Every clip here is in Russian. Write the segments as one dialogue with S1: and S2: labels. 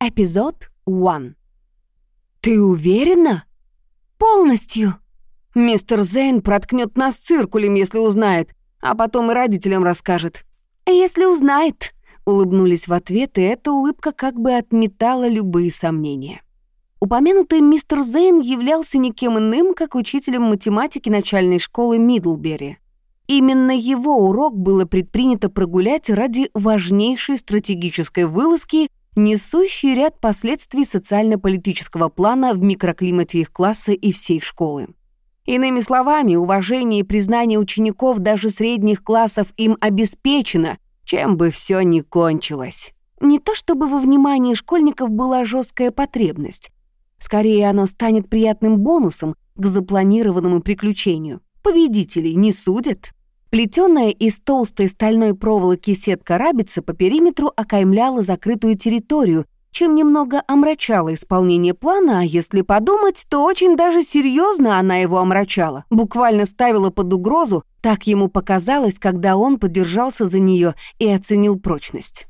S1: Эпизод 1. «Ты уверена?» «Полностью!» «Мистер Зейн проткнет нас циркулем, если узнает, а потом и родителям расскажет».
S2: «Если узнает», — улыбнулись в ответ, и эта улыбка как бы отметала любые сомнения. Упомянутый мистер Зейн являлся никем иным, как учителем математики начальной школы Мидлбери. Именно его урок было предпринято прогулять ради важнейшей стратегической вылазки несущий ряд последствий социально-политического плана в микроклимате их класса и всей школы. Иными словами, уважение и признание учеников даже средних классов им обеспечено, чем бы все ни кончилось. Не то чтобы во внимании школьников была жесткая потребность. Скорее, оно станет приятным бонусом к запланированному приключению. Победителей не судят. Плетёная из толстой стальной проволоки сетка рабицы по периметру окаймляла закрытую территорию, чем немного омрачала исполнение плана, а если подумать, то очень даже серьезно она его омрачала, буквально ставила под угрозу, так ему показалось, когда он подержался за нее и оценил прочность.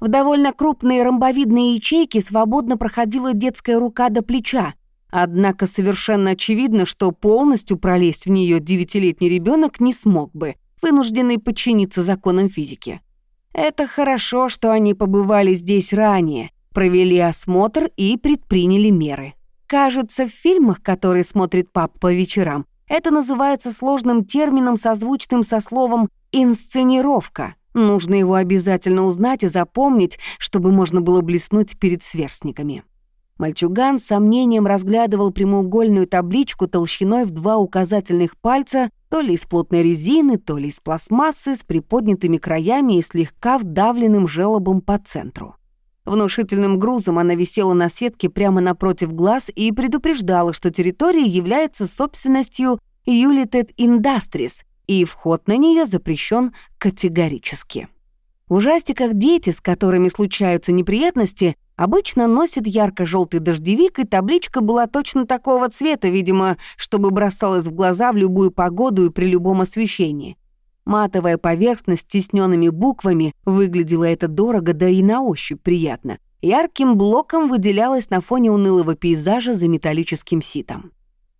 S2: В довольно крупные ромбовидные ячейки свободно проходила детская рука до плеча, Однако совершенно очевидно, что полностью пролезть в нее девятилетний ребенок не смог бы, вынужденный подчиниться законам физики. Это хорошо, что они побывали здесь ранее, провели осмотр и предприняли меры. Кажется, в фильмах, которые смотрит пап по вечерам, это называется сложным термином, созвучным со словом «инсценировка». Нужно его обязательно узнать и запомнить, чтобы можно было блеснуть перед сверстниками. Мальчуган с сомнением разглядывал прямоугольную табличку толщиной в два указательных пальца, то ли из плотной резины, то ли из пластмассы, с приподнятыми краями и слегка вдавленным желобом по центру. Внушительным грузом она висела на сетке прямо напротив глаз и предупреждала, что территория является собственностью United Industries, и вход на нее запрещен категорически. В ужастиках дети, с которыми случаются неприятности, Обычно носит ярко-желтый дождевик, и табличка была точно такого цвета, видимо, чтобы бросалась в глаза в любую погоду и при любом освещении. Матовая поверхность с тисненными буквами выглядела это дорого, да и на ощупь приятно. Ярким блоком выделялась на фоне унылого пейзажа за металлическим ситом.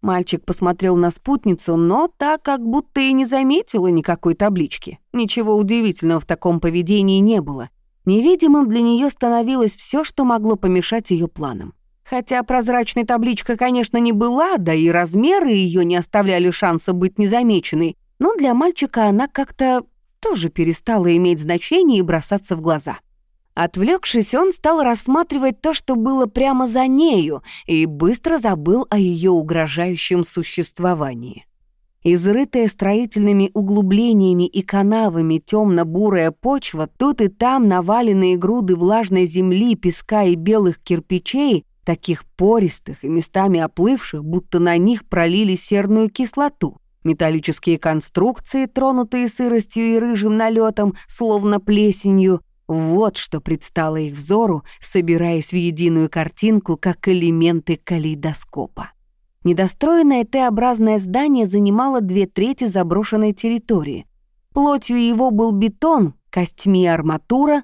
S2: Мальчик посмотрел на спутницу, но так как будто и не заметила никакой таблички. Ничего удивительного в таком поведении не было. Невидимым для нее становилось все, что могло помешать ее планам. Хотя прозрачной табличка, конечно, не была, да и размеры ее не оставляли шанса быть незамеченной, но для мальчика она как-то тоже перестала иметь значение и бросаться в глаза. Отвлекшись, он стал рассматривать то, что было прямо за нею, и быстро забыл о ее угрожающем существовании. Изрытая строительными углублениями и канавами темно-бурая почва, тут и там наваленные груды влажной земли, песка и белых кирпичей, таких пористых и местами оплывших, будто на них пролили серную кислоту. Металлические конструкции, тронутые сыростью и рыжим налетом, словно плесенью, вот что предстало их взору, собираясь в единую картинку, как элементы калейдоскопа. Недостроенное Т-образное здание занимало две трети заброшенной территории. Плотью его был бетон, костьми арматура,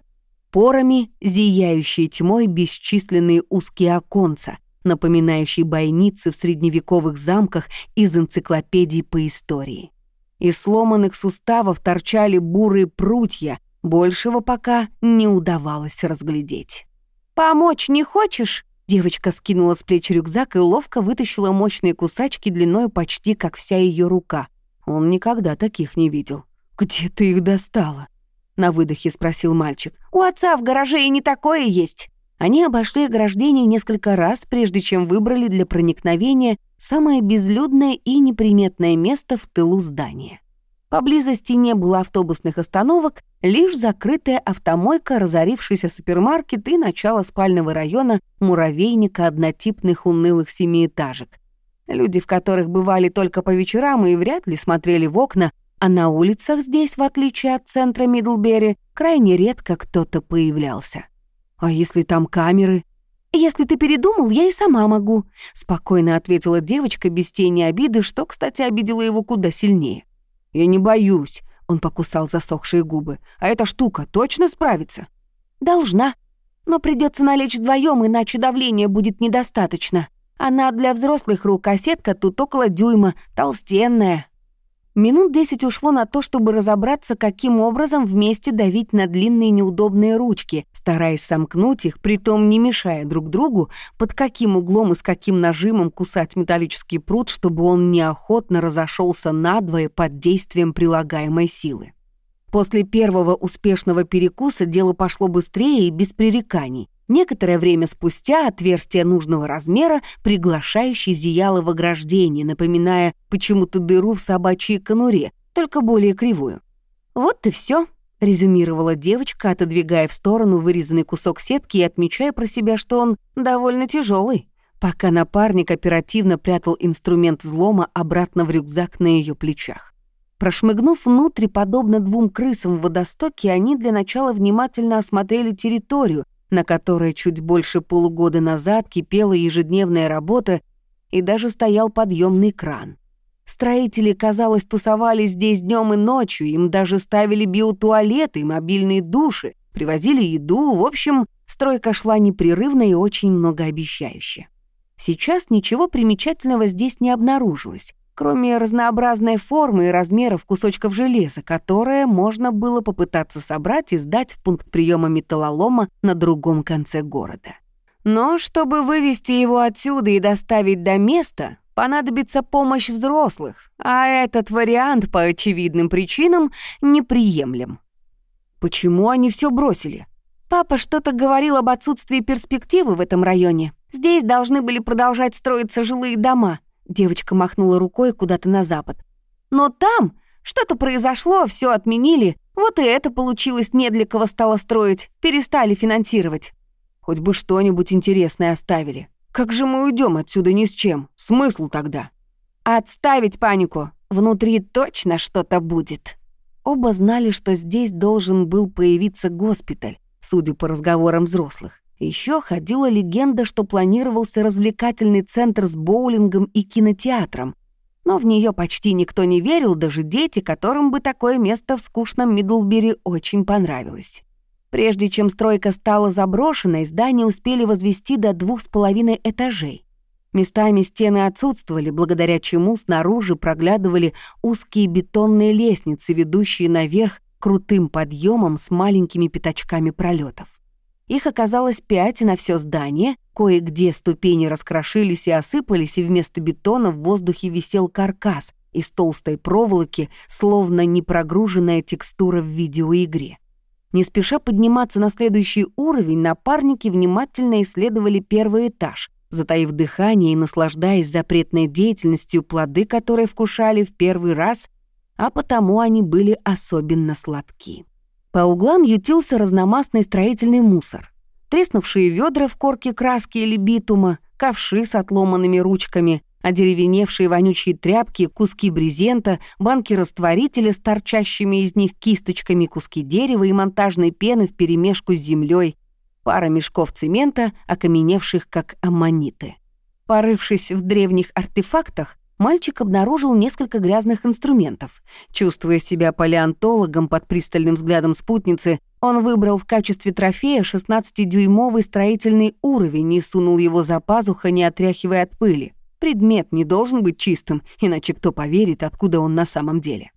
S2: порами, зияющие тьмой бесчисленные узкие оконца, напоминающие бойницы в средневековых замках из энциклопедий по истории. Из сломанных суставов торчали бурые прутья, большего пока не удавалось разглядеть. «Помочь не хочешь?» Девочка скинула с плеч рюкзак и ловко вытащила мощные кусачки длиной почти как вся ее рука. Он никогда таких не видел. «Где ты их достала?» На выдохе спросил мальчик. «У отца в гараже и не такое есть». Они обошли ограждение несколько раз, прежде чем выбрали для проникновения самое безлюдное и неприметное место в тылу здания. Поблизости не было автобусных остановок, лишь закрытая автомойка, разорившийся супермаркет и начало спального района муравейника однотипных унылых семиэтажек. Люди, в которых бывали только по вечерам и вряд ли смотрели в окна, а на улицах здесь, в отличие от центра Мидлбери, крайне редко кто-то появлялся. «А если там камеры?» «Если ты передумал, я и сама могу», — спокойно ответила девочка без тени обиды, что, кстати, обидела его куда сильнее. «Я не боюсь», — он покусал засохшие губы. «А эта штука точно справится?» «Должна.
S1: Но придется налечь вдвоем, иначе давления будет недостаточно. Она для взрослых рук, а сетка тут около дюйма, толстенная. Минут десять ушло на то, чтобы разобраться, каким образом вместе давить на длинные неудобные ручки, стараясь сомкнуть их, притом не мешая друг другу, под каким углом и с каким нажимом кусать металлический пруд, чтобы он неохотно разошелся надвое под действием прилагаемой силы. После первого успешного перекуса дело пошло быстрее и без пререканий. Некоторое время спустя отверстие нужного размера приглашающе зияло в ограждении, напоминая почему-то дыру в собачьей конуре, только более кривую. «Вот и все, резюмировала девочка, отодвигая в сторону вырезанный кусок сетки и отмечая про себя, что он довольно тяжелый, пока напарник оперативно прятал инструмент взлома обратно в рюкзак на ее плечах. Прошмыгнув внутрь, подобно двум крысам в водостоке, они для начала внимательно осмотрели территорию, на которой чуть больше полугода назад кипела ежедневная работа и даже стоял подъемный кран. Строители, казалось, тусовались здесь днем и ночью, им даже ставили биотуалеты мобильные души, привозили еду, в общем, стройка шла непрерывно и очень многообещающе. Сейчас ничего примечательного здесь не обнаружилось кроме разнообразной формы и размеров кусочков железа, которые можно было попытаться собрать и сдать в пункт приема металлолома на другом конце города. Но чтобы вывести его отсюда и доставить до места, понадобится помощь взрослых, а этот вариант по очевидным причинам неприемлем. Почему они все бросили? Папа что-то говорил об отсутствии перспективы в этом районе. Здесь должны были продолжать строиться жилые дома — Девочка махнула рукой куда-то на запад. «Но там что-то произошло, все отменили. Вот и это получилось не для кого стало строить. Перестали финансировать. Хоть бы что-нибудь интересное оставили. Как же мы уйдем отсюда ни с чем? Смысл тогда?» «Отставить панику. Внутри точно что-то будет». Оба знали, что здесь должен был появиться госпиталь, судя по разговорам взрослых. Еще ходила легенда, что планировался развлекательный центр с боулингом и кинотеатром. Но в нее почти никто не верил, даже дети, которым бы такое место в скучном Мидлбери очень понравилось. Прежде чем стройка стала заброшенной, здание успели возвести до двух с половиной этажей. Местами стены отсутствовали, благодаря чему снаружи проглядывали узкие бетонные лестницы, ведущие наверх крутым подъемом с маленькими пятачками пролетов. Их оказалось пять на все здание, кое-где ступени раскрошились и осыпались, и вместо бетона в воздухе висел каркас из толстой проволоки, словно непрогруженная текстура в видеоигре. Не спеша подниматься на следующий уровень, напарники внимательно исследовали первый этаж, затаив дыхание и наслаждаясь запретной деятельностью, плоды которой вкушали в первый раз, а потому они были особенно сладки. По углам ютился разномастный строительный мусор. Треснувшие ведра в корке краски или битума, ковши с отломанными ручками, одеревеневшие вонючие тряпки, куски брезента, банки растворителя с торчащими из них кисточками, куски дерева и монтажной пены вперемешку с землей, пара мешков цемента, окаменевших как аммониты. Порывшись в древних артефактах, мальчик обнаружил несколько грязных инструментов. Чувствуя себя палеонтологом под пристальным взглядом спутницы, он выбрал в качестве трофея 16-дюймовый строительный уровень и сунул его за пазухо, не отряхивая от пыли. Предмет не должен быть чистым, иначе кто поверит, откуда он на самом деле.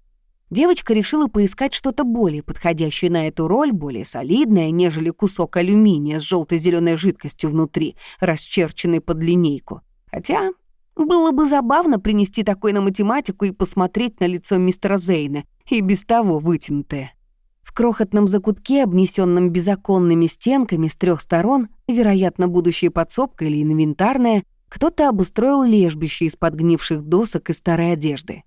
S1: Девочка решила поискать что-то более подходящее на эту роль, более солидное, нежели кусок алюминия с желто зеленой жидкостью внутри, расчерченный под линейку. Хотя было бы забавно принести такой на математику и посмотреть на лицо мистера Зейна, и без того вытянутое. В крохотном закутке, обнесенном безоконными стенками с трех сторон, вероятно, будущая подсобка или инвентарная, кто-то обустроил лежбище из подгнивших досок и старой одежды.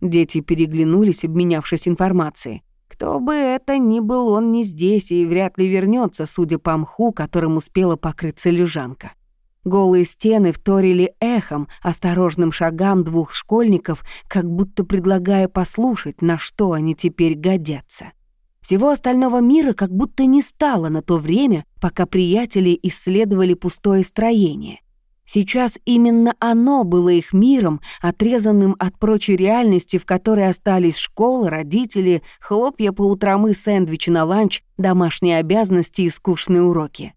S1: Дети переглянулись, обменявшись информацией. Кто бы это ни был, он не здесь и вряд ли вернется, судя по мху, которым успела покрыться лежанка. Голые стены вторили эхом, осторожным шагам двух школьников, как будто предлагая послушать, на что они теперь годятся. Всего остального мира как будто не стало на то время, пока приятели исследовали пустое строение. Сейчас именно оно было их миром, отрезанным от прочей реальности, в которой остались школы, родители, хлопья по утрам и сэндвичи на ланч, домашние обязанности и скучные уроки.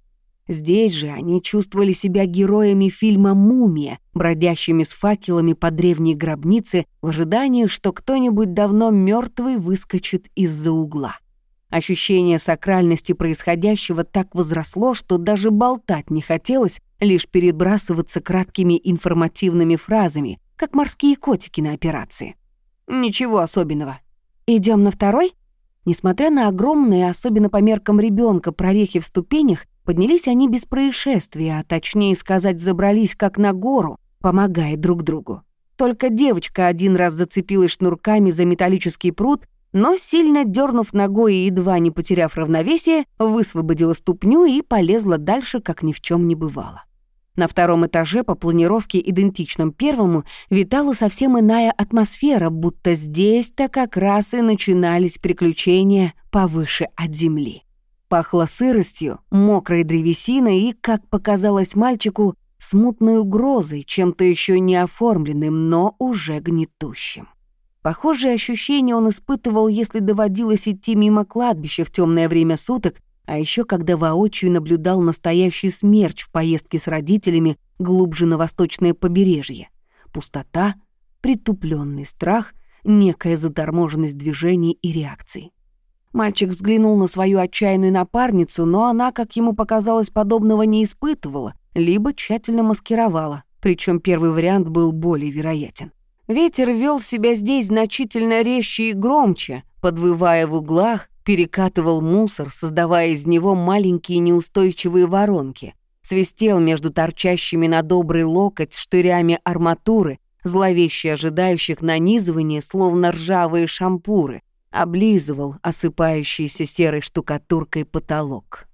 S2: Здесь же они чувствовали себя героями фильма «Мумия», бродящими с факелами по древней гробнице в ожидании, что кто-нибудь давно мертвый выскочит из-за угла. Ощущение сакральности происходящего так возросло, что даже болтать не хотелось, лишь перебрасываться краткими информативными фразами, как морские котики на операции. Ничего особенного. Идем на второй? Несмотря на огромные, особенно по меркам ребенка, прорехи в ступенях, поднялись они без происшествия, а точнее сказать, забрались как на гору, помогая друг другу. Только девочка один раз зацепилась шнурками за металлический пруд, но, сильно дернув ногой и едва не потеряв равновесие, высвободила ступню и полезла дальше, как ни в чем не бывало. На втором этаже по планировке, идентичном первому, витала совсем иная атмосфера, будто здесь-то как раз и начинались приключения повыше от земли. Пахло сыростью, мокрой древесиной и, как показалось мальчику, смутной угрозой, чем-то еще не оформленным, но уже гнетущим. Похожие ощущения он испытывал, если доводилось идти мимо кладбища в темное время суток, а еще когда воочию наблюдал настоящий смерч в поездке с родителями глубже на восточное побережье. Пустота, притупленный страх, некая заторможенность движений и реакций. Мальчик взглянул на свою отчаянную напарницу, но она, как ему показалось, подобного не испытывала, либо тщательно маскировала, причем первый вариант был более вероятен. Ветер вел себя здесь значительно резче и громче, подвывая в углах, перекатывал мусор, создавая из него маленькие неустойчивые воронки, свистел между торчащими на добрый локоть штырями арматуры, зловеще ожидающих нанизывания, словно ржавые шампуры, облизывал осыпающийся серой штукатуркой потолок.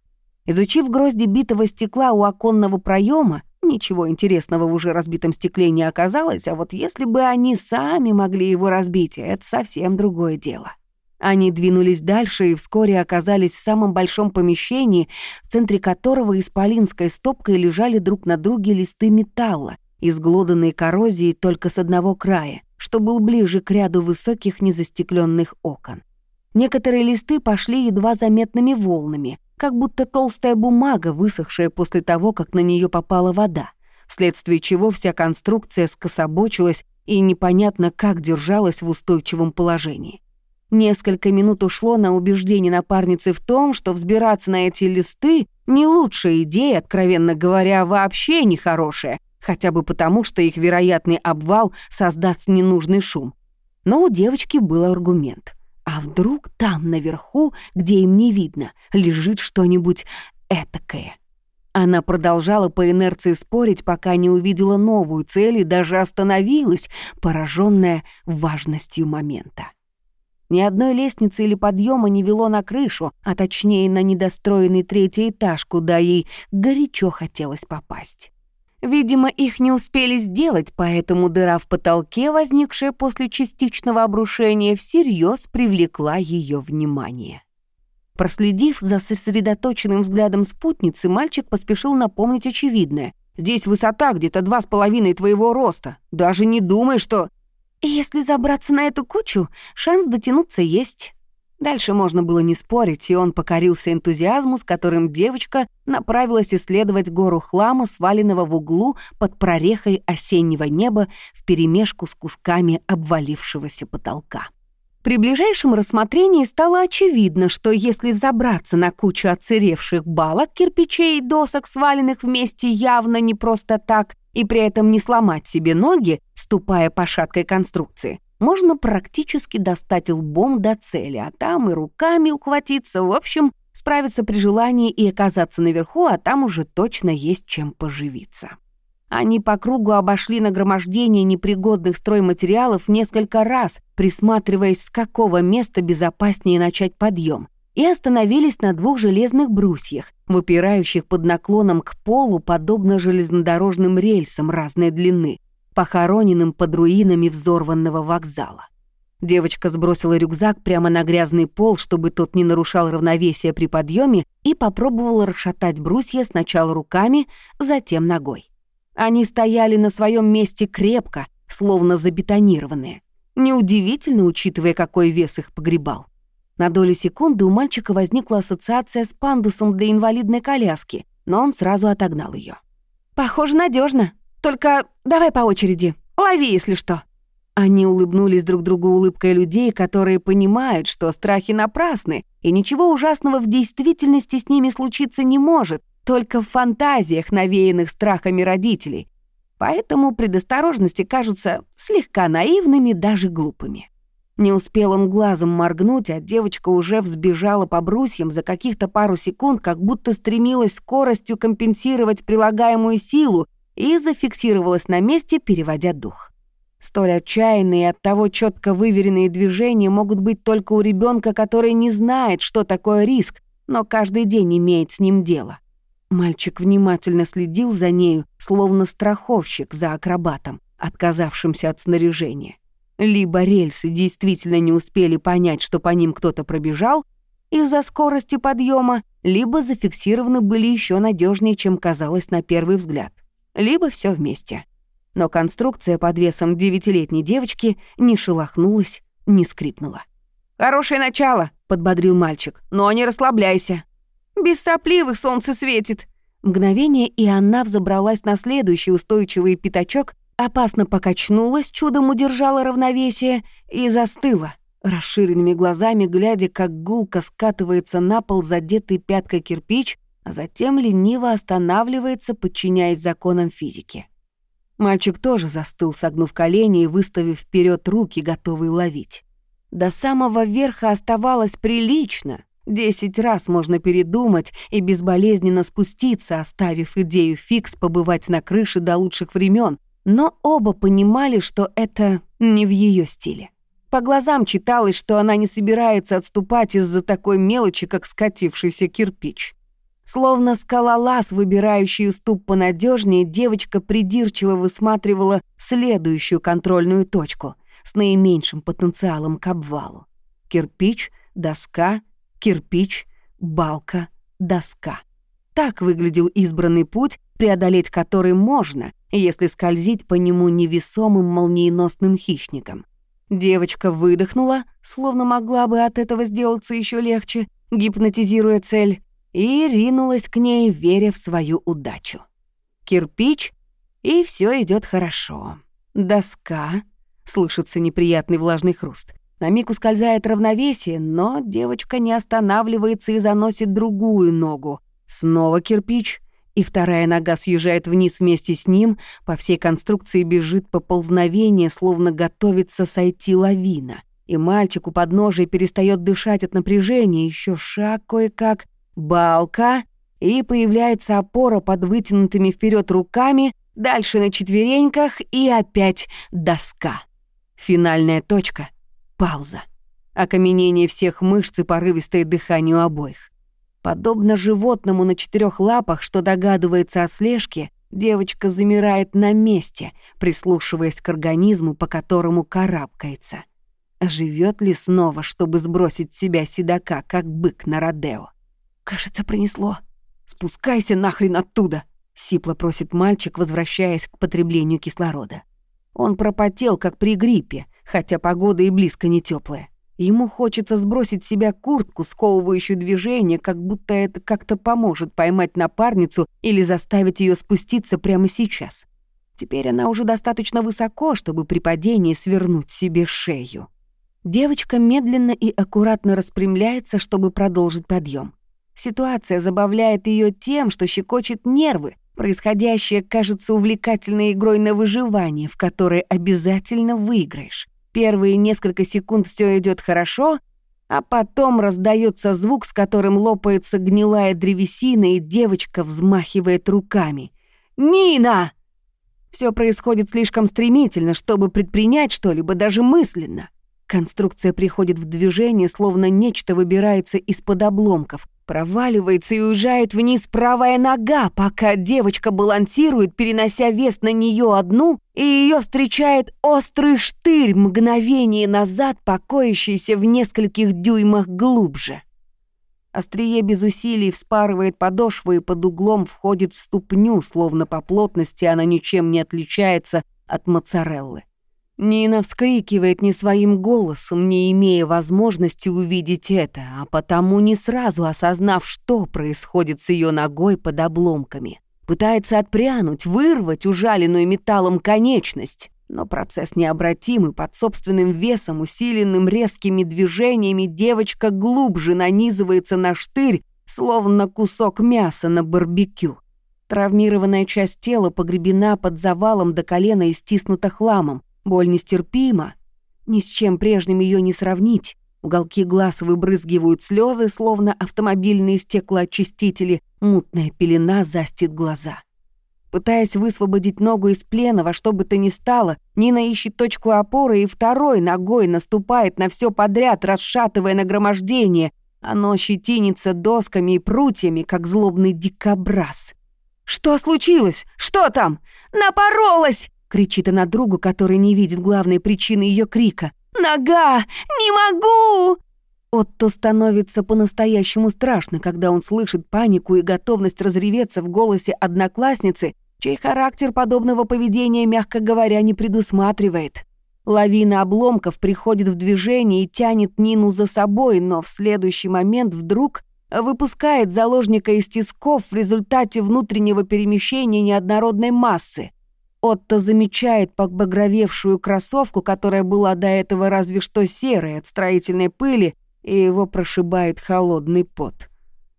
S2: Изучив грозди битого стекла у оконного проема, Ничего интересного в уже разбитом стекле не оказалось, а вот если бы они сами могли его разбить, это совсем другое дело. Они двинулись дальше и вскоре оказались в самом большом помещении, в центре которого исполинской стопкой лежали друг на друге листы металла, изглоданные коррозией только с одного края, что был ближе к ряду высоких незастекленных окон. Некоторые листы пошли едва заметными волнами, как будто толстая бумага, высохшая после того, как на нее попала вода, вследствие чего вся конструкция скособочилась и непонятно как держалась в устойчивом положении. Несколько минут ушло на убеждение напарницы в том, что взбираться на эти листы — не лучшая идея, откровенно говоря, вообще нехорошая, хотя бы потому, что их вероятный обвал создаст ненужный шум. Но у девочки был аргумент. А вдруг там, наверху, где им не видно, лежит что-нибудь этакое? Она продолжала по инерции спорить, пока не увидела новую цель и даже остановилась, пораженная важностью момента. Ни одной лестницы или подъема не вело на крышу, а точнее на недостроенный третий этаж, куда ей горячо хотелось попасть. Видимо, их не успели сделать, поэтому дыра в потолке, возникшая после частичного обрушения, всерьез привлекла ее внимание. Проследив за сосредоточенным взглядом спутницы, мальчик поспешил напомнить очевидное. «Здесь высота где-то два с половиной твоего роста. Даже не думай, что...» «Если забраться на эту кучу, шанс дотянуться есть», Дальше можно было не спорить, и он покорился энтузиазму, с которым девочка направилась исследовать гору хлама, сваленного в углу под прорехой осеннего неба вперемешку с кусками обвалившегося потолка. При ближайшем рассмотрении стало очевидно, что если взобраться на кучу оцеревших балок, кирпичей и досок, сваленных вместе явно не просто так, и при этом не сломать себе ноги, ступая по шаткой конструкции, можно практически достать лбом до цели, а там и руками ухватиться, в общем, справиться при желании и оказаться наверху, а там уже точно есть чем поживиться. Они по кругу обошли нагромождение непригодных стройматериалов несколько раз, присматриваясь, с какого места безопаснее начать подъем, и остановились на двух железных брусьях, выпирающих под наклоном к полу, подобно железнодорожным рельсам разной длины, похороненным под руинами взорванного вокзала. Девочка сбросила рюкзак прямо на грязный пол, чтобы тот не нарушал равновесие при подъеме, и попробовала расшатать брусья сначала руками, затем ногой. Они стояли на своем месте крепко, словно забетонированные. Неудивительно, учитывая, какой вес их погребал. На долю секунды у мальчика возникла ассоциация с пандусом для инвалидной коляски, но он сразу отогнал ее.
S1: «Похоже, надежно. Только давай по очереди. Лови, если что».
S2: Они улыбнулись друг другу улыбкой людей, которые понимают, что страхи напрасны, и ничего ужасного в действительности с ними случиться не может, только в фантазиях, навеянных страхами родителей. Поэтому предосторожности кажутся слегка наивными, даже глупыми. Не успел он глазом моргнуть, а девочка уже взбежала по брусьям за каких-то пару секунд, как будто стремилась скоростью компенсировать прилагаемую силу и зафиксировалась на месте, переводя дух. Столь отчаянные и оттого четко выверенные движения могут быть только у ребенка, который не знает, что такое риск, но каждый день имеет с ним дело. Мальчик внимательно следил за нею, словно страховщик за акробатом, отказавшимся от снаряжения. Либо рельсы действительно не успели понять, что по ним кто-то пробежал из-за скорости подъема, либо зафиксированы были еще надежнее, чем казалось на первый взгляд. Либо все вместе но конструкция под весом девятилетней девочки не шелохнулась, не скрипнула.
S1: «Хорошее начало», — подбодрил мальчик, — «но не расслабляйся. Без сопливых солнце светит».
S2: Мгновение, и она взобралась на следующий устойчивый пятачок, опасно покачнулась, чудом удержала равновесие и застыла, расширенными глазами глядя, как гулко скатывается на пол задетый пяткой кирпич, а затем лениво останавливается, подчиняясь законам физики. Мальчик тоже застыл, согнув колени и выставив вперед руки, готовый ловить. До самого верха оставалось прилично. Десять раз можно передумать и безболезненно спуститься, оставив идею фикс побывать на крыше до лучших времен, но оба понимали, что это не в ее стиле. По глазам читалось, что она не собирается отступать из-за такой мелочи, как скатившийся кирпич. Словно скалолаз, выбирающий уступ понадежнее, девочка придирчиво высматривала следующую контрольную точку с наименьшим потенциалом к обвалу. Кирпич, доска, кирпич, балка, доска. Так выглядел избранный путь, преодолеть который можно, если скользить по нему невесомым молниеносным хищником. Девочка выдохнула, словно могла бы от этого сделаться еще легче, гипнотизируя цель, и ринулась к ней, веря в свою удачу. Кирпич, и все идет хорошо. Доска, слышится неприятный влажный хруст. На миг ускользает равновесие, но девочка не останавливается и заносит другую ногу. Снова кирпич, и вторая нога съезжает вниз вместе с ним, по всей конструкции бежит поползновение, словно готовится сойти лавина. И мальчик у подножия перестает дышать от напряжения, еще шаг кое-как, балка, и появляется опора под вытянутыми вперед руками, дальше на четвереньках и опять доска. Финальная точка — пауза. Окаменение всех мышц и порывистое дыхание у обоих. Подобно животному на четырех лапах, что догадывается о слежке, девочка замирает на месте, прислушиваясь к организму, по которому карабкается. Живет ли снова, чтобы сбросить с себя седока, как бык на Родео? «Кажется, пронесло. Спускайся нахрен оттуда!» — сипло просит мальчик, возвращаясь к потреблению кислорода. Он пропотел, как при гриппе, хотя погода и близко не теплая. Ему хочется сбросить с себя куртку, сковывающую движение, как будто это как-то поможет поймать напарницу или заставить ее спуститься прямо сейчас. Теперь она уже достаточно высоко, чтобы при падении свернуть себе шею. Девочка медленно и аккуратно распрямляется, чтобы продолжить подъем. Ситуация забавляет ее тем, что щекочет нервы. Происходящее кажется увлекательной игрой на выживание, в которой обязательно выиграешь. Первые несколько секунд все идет хорошо, а потом раздается звук, с которым лопается гнилая древесина, и девочка взмахивает руками. «Нина!» Все происходит слишком стремительно, чтобы предпринять что-либо даже мысленно. Конструкция приходит в движение, словно нечто выбирается из-под обломков — Проваливается и уезжает вниз правая нога, пока девочка балансирует, перенося вес на нее одну, и ее встречает острый штырь, мгновение назад покоящийся в нескольких дюймах глубже. Острие без усилий вспарывает подошву и под углом входит в ступню, словно по плотности она ничем не отличается от моцареллы. Нина вскрикивает не своим голосом, не имея возможности увидеть это, а потому не сразу осознав, что происходит с ее ногой под обломками. Пытается отпрянуть, вырвать ужаленную металлом конечность. Но процесс необратимый, под собственным весом, усиленным резкими движениями, девочка глубже нанизывается на штырь, словно кусок мяса на барбекю. Травмированная часть тела погребена под завалом до колена и стиснута хламом. Боль нестерпима. Ни с чем прежним ее не сравнить. Уголки глаз выбрызгивают слезы, словно автомобильные стеклоочистители. Мутная пелена застит глаза. Пытаясь высвободить ногу из плена во что бы то ни стало, Нина ищет точку опоры и второй ногой наступает на все подряд, расшатывая нагромождение. Оно щетинится досками и прутьями, как злобный дикобраз. «Что случилось? Что там? Напоролась!» Кричит она другу, который не видит главной причины ее крика. «Нога! Не могу!» Отто становится по-настоящему страшно, когда он слышит панику и готовность разреветься в голосе одноклассницы, чей характер подобного поведения, мягко говоря, не предусматривает. Лавина обломков приходит в движение и тянет Нину за собой, но в следующий момент вдруг выпускает заложника из тисков в результате внутреннего перемещения неоднородной массы. Отто замечает побагровевшую кроссовку, которая была до этого разве что серой от строительной пыли, и его прошибает холодный пот.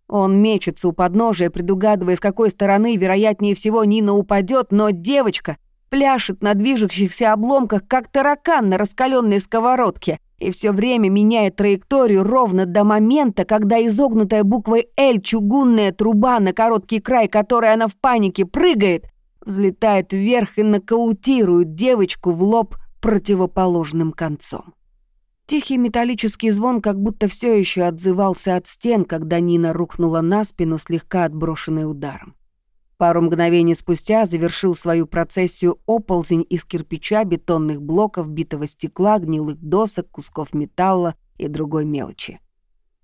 S2: Он мечется у подножия, предугадывая, с какой стороны, вероятнее всего, Нина упадет, но девочка пляшет на движущихся обломках, как таракан на раскаленной сковородке, и все время меняет траекторию ровно до момента, когда изогнутая буквой «Л» чугунная труба, на короткий край которой она в панике прыгает, взлетает вверх и нокаутирует девочку в лоб противоположным концом. Тихий металлический звон как будто все еще отзывался от стен, когда Нина рухнула на спину, слегка отброшенной ударом. Пару мгновений спустя завершил свою процессию оползень из кирпича, бетонных блоков, битого стекла, гнилых досок, кусков металла и другой мелочи.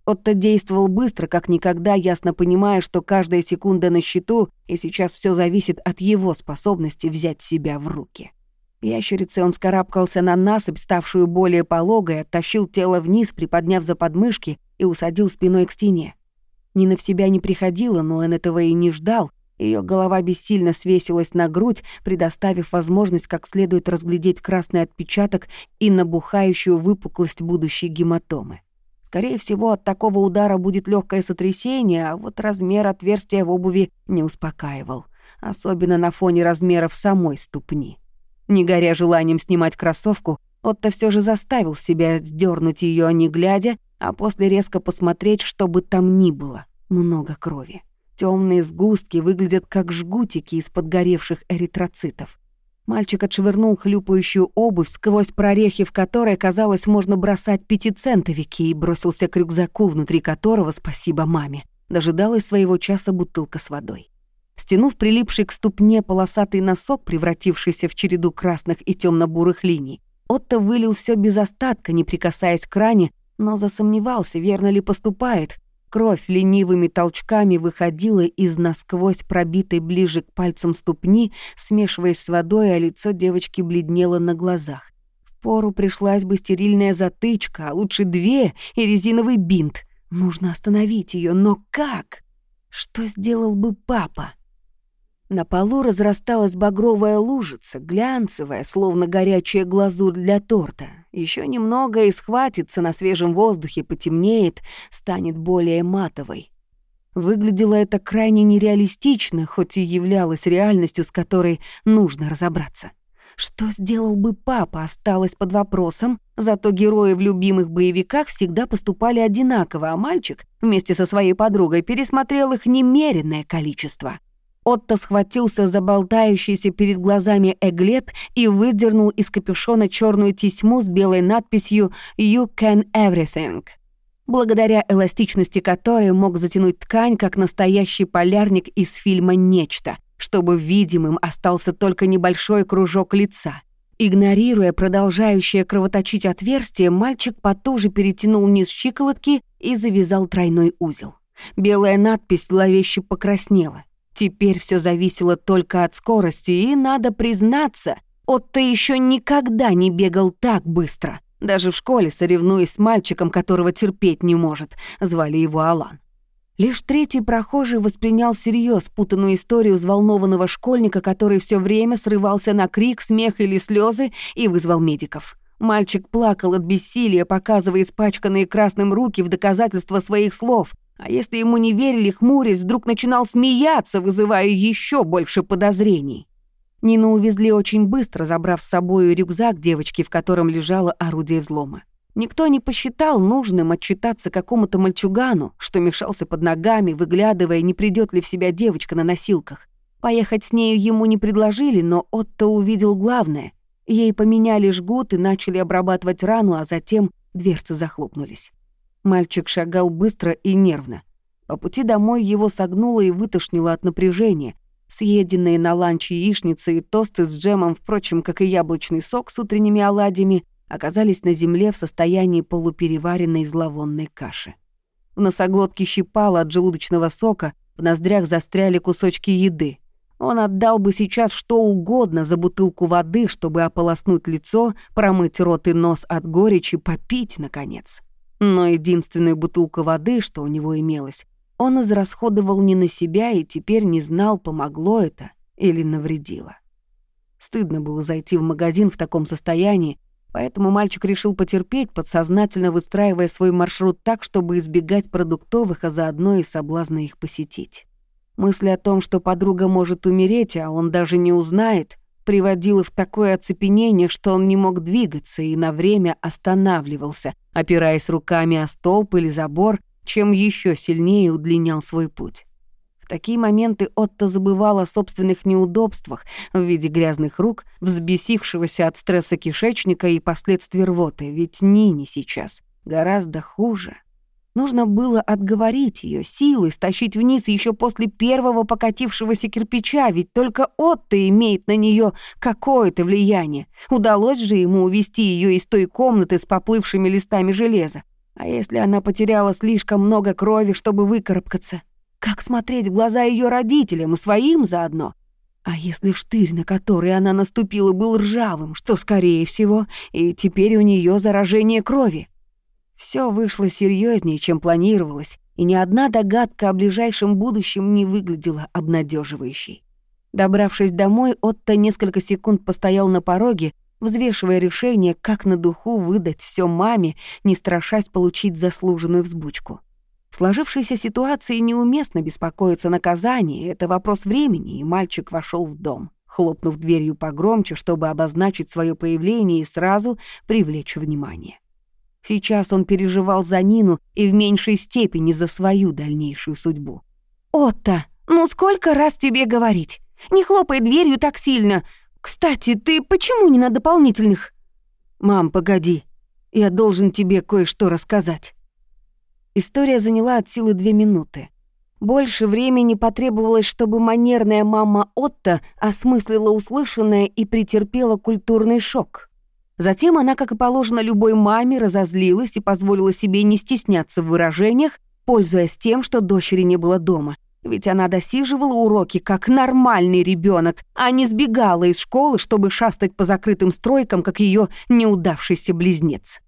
S2: Отто действовал быстро, как никогда, ясно понимая, что каждая секунда на счету, и сейчас все зависит от его способности взять себя в руки. Ящерицей он вскарабкался на насыпь, ставшую более пологой, оттащил тело вниз, приподняв за подмышки и усадил спиной к стене. Нина в себя не приходила, но он этого и не ждал. Ее голова бессильно свесилась на грудь, предоставив возможность как следует разглядеть красный отпечаток и набухающую выпуклость будущей гематомы. Скорее всего, от такого удара будет легкое сотрясение, а вот размер отверстия в обуви не успокаивал, особенно на фоне размеров самой ступни. Не горя желанием снимать кроссовку, Отто все же заставил себя сдернуть ее, не глядя, а после резко посмотреть, что бы там ни было. Много крови. Темные сгустки выглядят как жгутики из подгоревших эритроцитов. Мальчик отшвырнул хлюпающую обувь, сквозь прорехи в которой, казалось, можно бросать пятицентовики, и бросился к рюкзаку, внутри которого, спасибо маме, дожидалась своего часа бутылка с водой. Стянув прилипший к ступне полосатый носок, превратившийся в череду красных и темно бурых линий, Отто вылил все без остатка, не прикасаясь к ране, но засомневался, верно ли поступает, Кровь ленивыми толчками выходила из насквозь пробитой ближе к пальцам ступни, смешиваясь с водой, а лицо девочки бледнело на глазах. Впору пришлась бы стерильная затычка, а лучше две и резиновый бинт. Нужно остановить ее, но как? Что сделал бы папа? На полу разрасталась багровая лужица, глянцевая, словно горячая глазурь для торта. Еще немного и схватится на свежем воздухе, потемнеет, станет более матовой. Выглядело это крайне нереалистично, хоть и являлось реальностью, с которой нужно разобраться. Что сделал бы папа, осталось под вопросом, зато герои в любимых боевиках всегда поступали одинаково, а мальчик вместе со своей подругой пересмотрел их немеренное количество. Отто схватился за болтающийся перед глазами эглет и выдернул из капюшона черную тесьму с белой надписью «You can everything», благодаря эластичности которой мог затянуть ткань, как настоящий полярник из фильма «Нечто», чтобы видимым остался только небольшой кружок лица. Игнорируя продолжающее кровоточить отверстие, мальчик потуже перетянул низ щиколотки и завязал тройной узел. Белая надпись зловеще покраснела. Теперь все зависело только от скорости, и, надо признаться,
S1: Отто еще никогда не бегал так быстро. Даже в школе, соревнуясь с мальчиком, которого терпеть не может, звали его Алан. Лишь третий прохожий воспринял всерьез путанную историю взволнованного школьника, который все время срывался на крик, смех или слезы и вызвал медиков. Мальчик плакал от бессилия, показывая испачканные красным руки в доказательство своих слов, а если ему не верили, хмурясь, вдруг начинал смеяться, вызывая еще больше подозрений. Нину увезли очень быстро, забрав с собой рюкзак девочки, в котором лежало орудие взлома. Никто не посчитал нужным отчитаться какому-то мальчугану, что мешался под ногами, выглядывая, не придет ли в себя девочка на носилках. Поехать с нею ему не предложили, но Отто увидел главное. Ей поменяли жгут и начали обрабатывать рану, а затем дверцы захлопнулись. Мальчик шагал быстро и нервно. По пути домой его согнуло и вытошнило от напряжения. Съеденные на ланч яичницы и тосты с джемом, впрочем, как и яблочный сок с утренними оладьями, оказались на земле в состоянии полупереваренной зловонной каши. В носоглотке щипало от желудочного сока, в ноздрях застряли кусочки еды. Он отдал бы сейчас что угодно за бутылку воды, чтобы ополоснуть лицо, промыть рот и нос от горечи, попить, наконец. Но единственную бутылку воды, что у него имелось, он израсходовал не на себя и теперь не знал, помогло это или навредило. Стыдно было зайти в магазин в таком состоянии, поэтому мальчик решил потерпеть, подсознательно выстраивая свой маршрут так, чтобы избегать продуктовых, а заодно и соблазна их посетить. Мысль о том, что подруга может умереть, а он даже не узнает, приводила в такое оцепенение, что он не мог двигаться и на время останавливался, опираясь руками о столб или забор, чем еще сильнее удлинял свой путь. В такие моменты Отто забывал о собственных неудобствах в виде грязных рук, взбесившегося от стресса кишечника и последствий рвоты, ведь Нине сейчас гораздо хуже. Нужно было отговорить ее силой, стащить вниз еще после первого покатившегося кирпича, ведь только Отто имеет на нее какое-то влияние. Удалось же ему увести ее из той комнаты с поплывшими листами железа. А если она потеряла слишком много крови, чтобы выкарабкаться? Как смотреть в глаза ее родителям и своим заодно? А если штырь, на который она наступила, был ржавым, что, скорее всего, и теперь у нее заражение крови? Все вышло серьезнее, чем планировалось, и ни одна догадка о ближайшем будущем не выглядела обнадеживающей. Добравшись домой, Отто несколько секунд постоял на пороге, взвешивая решение, как на духу выдать все маме, не страшась получить заслуженную взбучку. В сложившейся ситуации неуместно беспокоиться наказание, это вопрос времени, и мальчик вошел в дом, хлопнув дверью погромче, чтобы обозначить свое появление и сразу привлечь внимание. Сейчас он переживал за Нину и в меньшей степени за свою дальнейшую судьбу. «Отто, ну сколько раз тебе говорить? Не хлопай дверью так сильно. Кстати, ты почему не на дополнительных?» «Мам, погоди. Я должен тебе кое-что рассказать». История заняла от силы две минуты. Больше времени потребовалось, чтобы манерная мама Отто осмыслила услышанное и претерпела культурный шок. Затем она, как и положено любой маме, разозлилась и позволила себе не стесняться в выражениях, пользуясь тем, что дочери не было дома. Ведь она досиживала уроки как нормальный ребенок, а не сбегала из школы, чтобы шастать по закрытым стройкам, как ее неудавшийся близнец.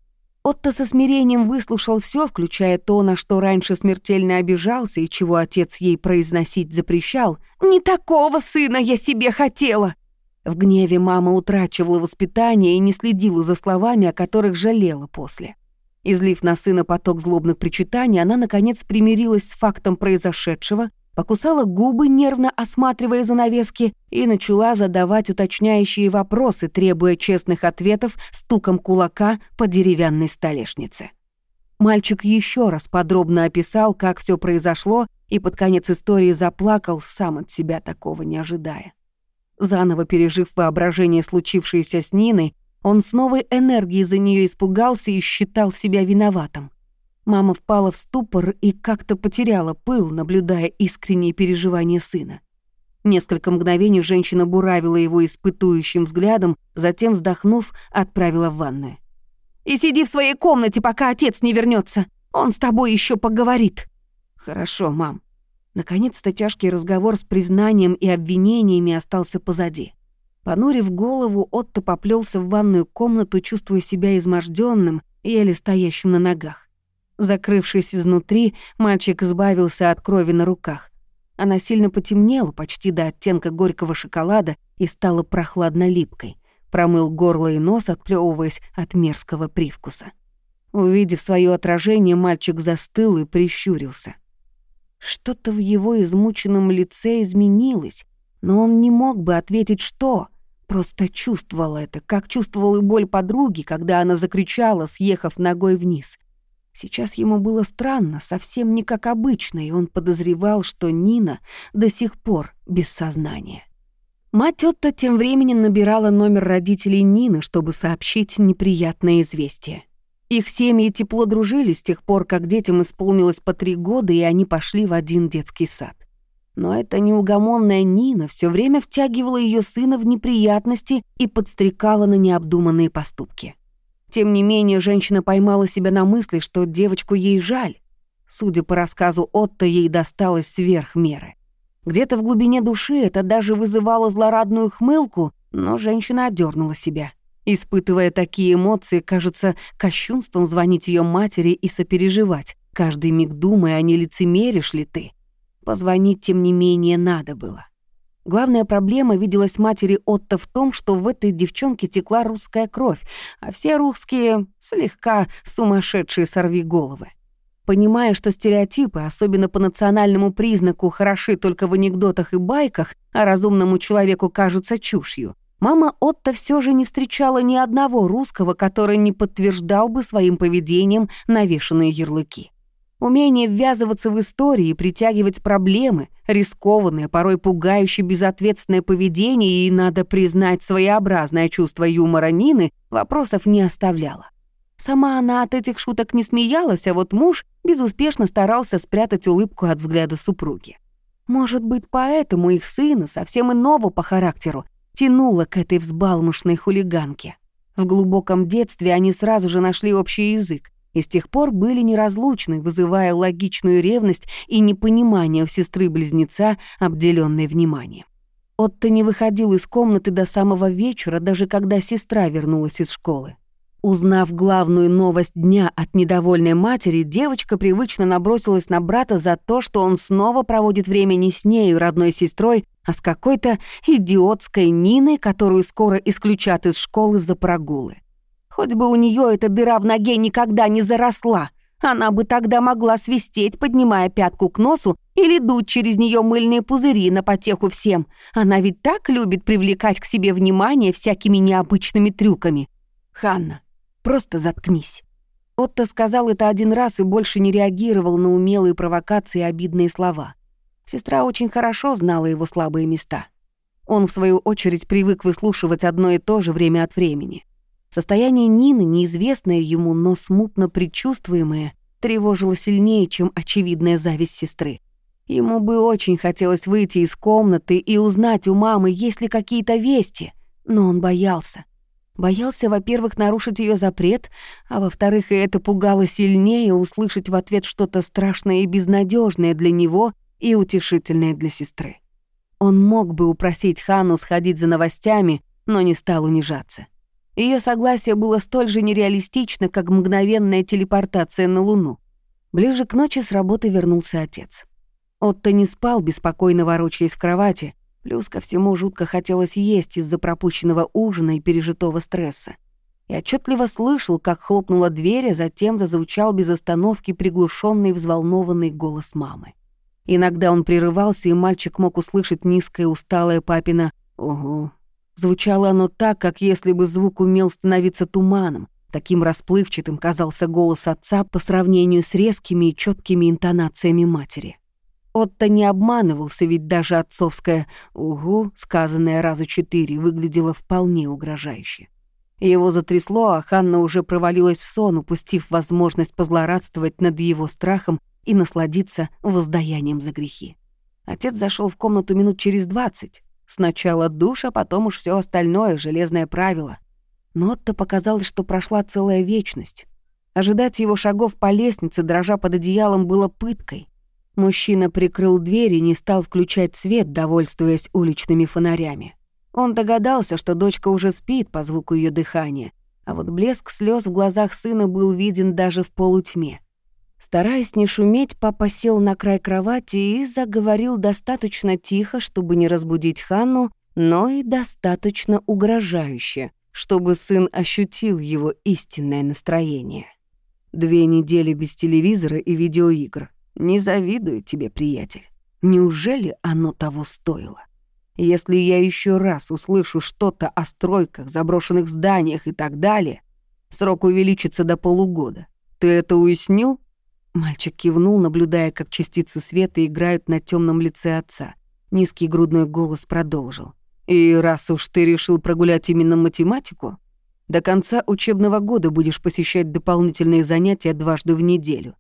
S1: Отто со смирением выслушал все, включая то, на что раньше смертельно обижался и чего отец ей произносить запрещал. «Не такого сына я себе хотела!» В гневе мама утрачивала воспитание и не следила за словами, о которых жалела после. Излив на сына поток злобных причитаний, она, наконец, примирилась с фактом произошедшего, покусала губы, нервно осматривая занавески, и начала задавать уточняющие вопросы, требуя честных ответов стуком кулака по деревянной столешнице. Мальчик еще раз подробно описал, как все произошло, и под конец истории заплакал, сам от себя такого не ожидая. Заново пережив воображение случившееся с Ниной, он с новой энергией за нее испугался и считал себя виноватым. Мама впала в ступор и как-то потеряла пыл, наблюдая искренние переживания сына. Несколько мгновений женщина буравила его испытующим взглядом, затем, вздохнув, отправила в ванную. «И сиди в своей комнате, пока отец не вернется. Он с тобой еще поговорит». «Хорошо, мам», Наконец-то тяжкий разговор с признанием и обвинениями остался позади.
S2: Понурив голову, Отто поплелся в ванную комнату, чувствуя себя изможденным, еле стоящим на ногах. Закрывшись изнутри, мальчик избавился от крови на руках. Она сильно потемнела, почти до оттенка горького шоколада, и стала прохладно-липкой. Промыл горло и нос, отплёвываясь от мерзкого привкуса. Увидев свое отражение, мальчик застыл и прищурился. Что-то в его измученном лице изменилось, но он не мог бы ответить, что. Просто чувствовал это, как чувствовал и боль подруги, когда она закричала, съехав ногой вниз. Сейчас ему было странно, совсем не как обычно, и он подозревал, что Нина до сих пор без сознания. Мать Отто тем временем набирала номер родителей Нины, чтобы сообщить неприятное известие. Их семьи тепло дружили с тех пор, как детям исполнилось по три года, и они пошли в один детский сад. Но эта неугомонная Нина все время втягивала ее сына в неприятности и подстрекала на необдуманные поступки. Тем не менее, женщина поймала себя на мысли, что девочку ей жаль. Судя по рассказу Отто, ей досталось сверх меры. Где-то в глубине души это даже вызывало злорадную хмылку, но женщина одернула себя. Испытывая такие эмоции, кажется кощунством звонить ее матери и сопереживать, каждый миг думая, а не лицемеришь ли ты. Позвонить, тем не менее, надо было. Главная проблема виделась матери Отто в том, что в этой девчонке текла русская кровь, а все русские слегка сумасшедшие сорвиголовы. Понимая, что стереотипы, особенно по национальному признаку, хороши только в анекдотах и байках, а разумному человеку кажутся чушью, Мама Отто все же не встречала ни одного русского, который не подтверждал бы своим поведением навешанные ярлыки. Умение ввязываться в истории, притягивать проблемы, рискованное, порой пугающе безответственное поведение и, надо признать, своеобразное чувство юмора Нины вопросов не оставляло. Сама она от этих шуток не смеялась, а вот муж безуспешно старался спрятать улыбку от взгляда супруги. Может быть, поэтому их сына, совсем иного по характеру, тянуло к этой взбалмошной хулиганке. В глубоком детстве они сразу же нашли общий язык и с тех пор были неразлучны, вызывая логичную ревность и непонимание у сестры-близнеца, обделенной вниманием. Отто не выходил из комнаты до самого вечера, даже когда сестра вернулась из школы. Узнав главную новость дня от недовольной матери, девочка привычно набросилась на брата за то, что он снова проводит время не с нею, родной сестрой, а с какой-то идиотской Ниной, которую скоро исключат из школы за прогулы. Хоть бы у нее эта дыра в ноге никогда не заросла, она бы тогда могла свистеть, поднимая пятку к носу, или дуть через нее мыльные пузыри на потеху всем. Она ведь так любит привлекать к себе внимание всякими необычными трюками. Ханна, Просто заткнись». Отто сказал это один раз и больше не реагировал на умелые провокации и обидные слова. Сестра очень хорошо знала его слабые места. Он, в свою очередь, привык выслушивать одно и то же время от времени. Состояние Нины, неизвестное ему, но смутно предчувствуемое, тревожило сильнее, чем очевидная зависть сестры. Ему бы очень хотелось выйти из комнаты и узнать у мамы, есть ли какие-то вести, но он боялся. Боялся, во-первых, нарушить ее запрет, а во-вторых, и это пугало сильнее услышать в ответ что-то страшное и безнадежное для него и утешительное для сестры. Он мог бы упросить Хану сходить за новостями, но не стал унижаться. Ее согласие было столь же нереалистично, как мгновенная телепортация на Луну. Ближе к ночи с работы вернулся отец. Отто не спал, беспокойно ворочаясь в кровати, Плюс ко всему жутко хотелось есть из-за пропущенного ужина и пережитого стресса. И отчетливо слышал, как хлопнула дверь, а затем зазвучал без остановки приглушенный взволнованный голос мамы. Иногда он прерывался, и мальчик мог услышать низкое усталое папина «Ого». Звучало оно так, как если бы звук умел становиться туманом. Таким расплывчатым казался голос отца по сравнению с резкими и четкими интонациями матери. Отто не обманывался, ведь даже отцовское «угу», сказанное раза четыре, выглядело вполне угрожающе. Его затрясло, а Ханна уже провалилась в сон, упустив возможность позлорадствовать над его страхом и насладиться воздаянием за грехи. Отец зашел в комнату минут через двадцать. Сначала душ, а потом уж все остальное, железное правило. Но Отто показалось, что прошла целая вечность. Ожидать его шагов по лестнице, дрожа под одеялом, было пыткой. Мужчина прикрыл дверь и не стал включать свет, довольствуясь уличными фонарями. Он догадался, что дочка уже спит по звуку ее дыхания, а вот блеск слез в глазах сына был виден даже в полутьме. Стараясь не шуметь, папа сел на край кровати и заговорил достаточно тихо, чтобы не разбудить Ханну, но и достаточно угрожающе, чтобы сын ощутил его истинное настроение. Две недели без телевизора и видеоигр. Не завидую тебе, приятель. Неужели оно того стоило? Если я еще раз услышу что-то о стройках, заброшенных зданиях и так далее, срок увеличится до полугода. Ты это уяснил? Мальчик кивнул, наблюдая, как частицы света играют на темном лице отца. Низкий грудной голос продолжил. «И раз уж ты решил прогулять именно математику, до конца учебного года будешь посещать дополнительные занятия дважды в неделю.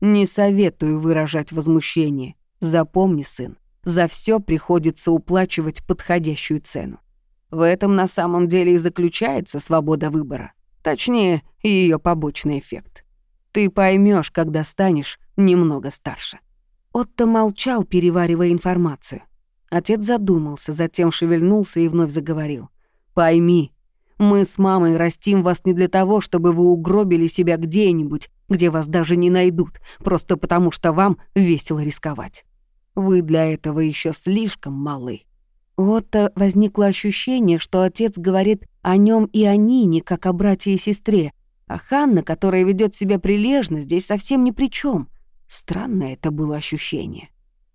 S2: Не советую выражать возмущение. Запомни, сын, за все приходится уплачивать подходящую цену. В этом на самом деле и заключается свобода выбора. Точнее, ее побочный эффект. Ты поймешь, когда станешь немного старше». Отто молчал, переваривая информацию. Отец задумался, затем шевельнулся и вновь заговорил. «Пойми, мы с мамой растим вас не для того, чтобы вы угробили себя где-нибудь, где вас даже не найдут, просто потому что вам весело рисковать. Вы для этого еще слишком малы». Отто возникло ощущение, что отец говорит о нем и о Нине, как о брате и сестре, а Ханна, которая ведет себя прилежно, здесь совсем ни при чем. Странное это было ощущение.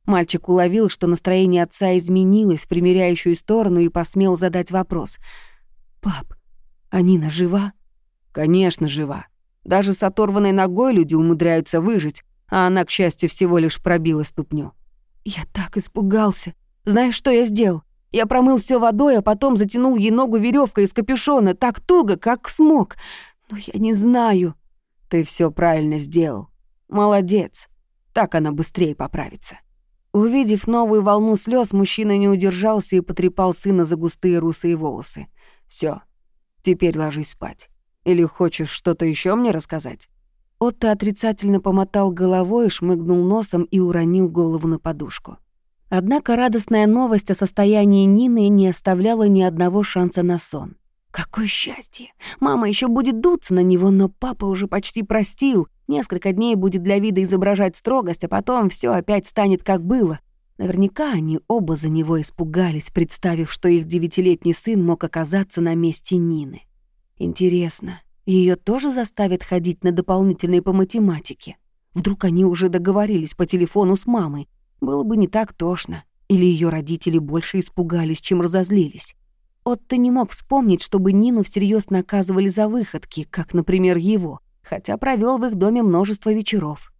S2: Мальчик уловил, что настроение отца изменилось в примиряющую сторону и посмел задать вопрос. «Пап, а Нина жива?» «Конечно, жива. Даже с оторванной ногой люди умудряются выжить, а она, к счастью, всего лишь пробила ступню». «Я так испугался. Знаешь, что я сделал? Я промыл все водой, а потом затянул ей ногу веревкой из капюшона так туго, как смог. Но я не знаю. Ты все правильно сделал. Молодец. Так она быстрее поправится. Увидев новую волну слез, мужчина не удержался и потрепал сына за густые русые волосы. Все, теперь ложись спать. Или хочешь что-то еще мне рассказать? Отто отрицательно помотал головой, шмыгнул носом и уронил голову на подушку. Однако радостная новость о состоянии Нины не оставляла ни одного шанса на сон. Какое счастье! Мама еще будет дуться на него, но папа уже почти простил. Несколько дней будет для вида изображать строгость, а потом все опять станет как было. Наверняка они оба за него испугались, представив, что их девятилетний сын мог оказаться на месте Нины. Интересно, ее тоже заставят ходить на дополнительные по математике? Вдруг они уже договорились по телефону с мамой? Было бы не так тошно. Или ее родители больше испугались, чем разозлились. Отто не мог вспомнить, чтобы Нину всерьез наказывали за выходки, как, например, его, хотя провел в их доме множество вечеров.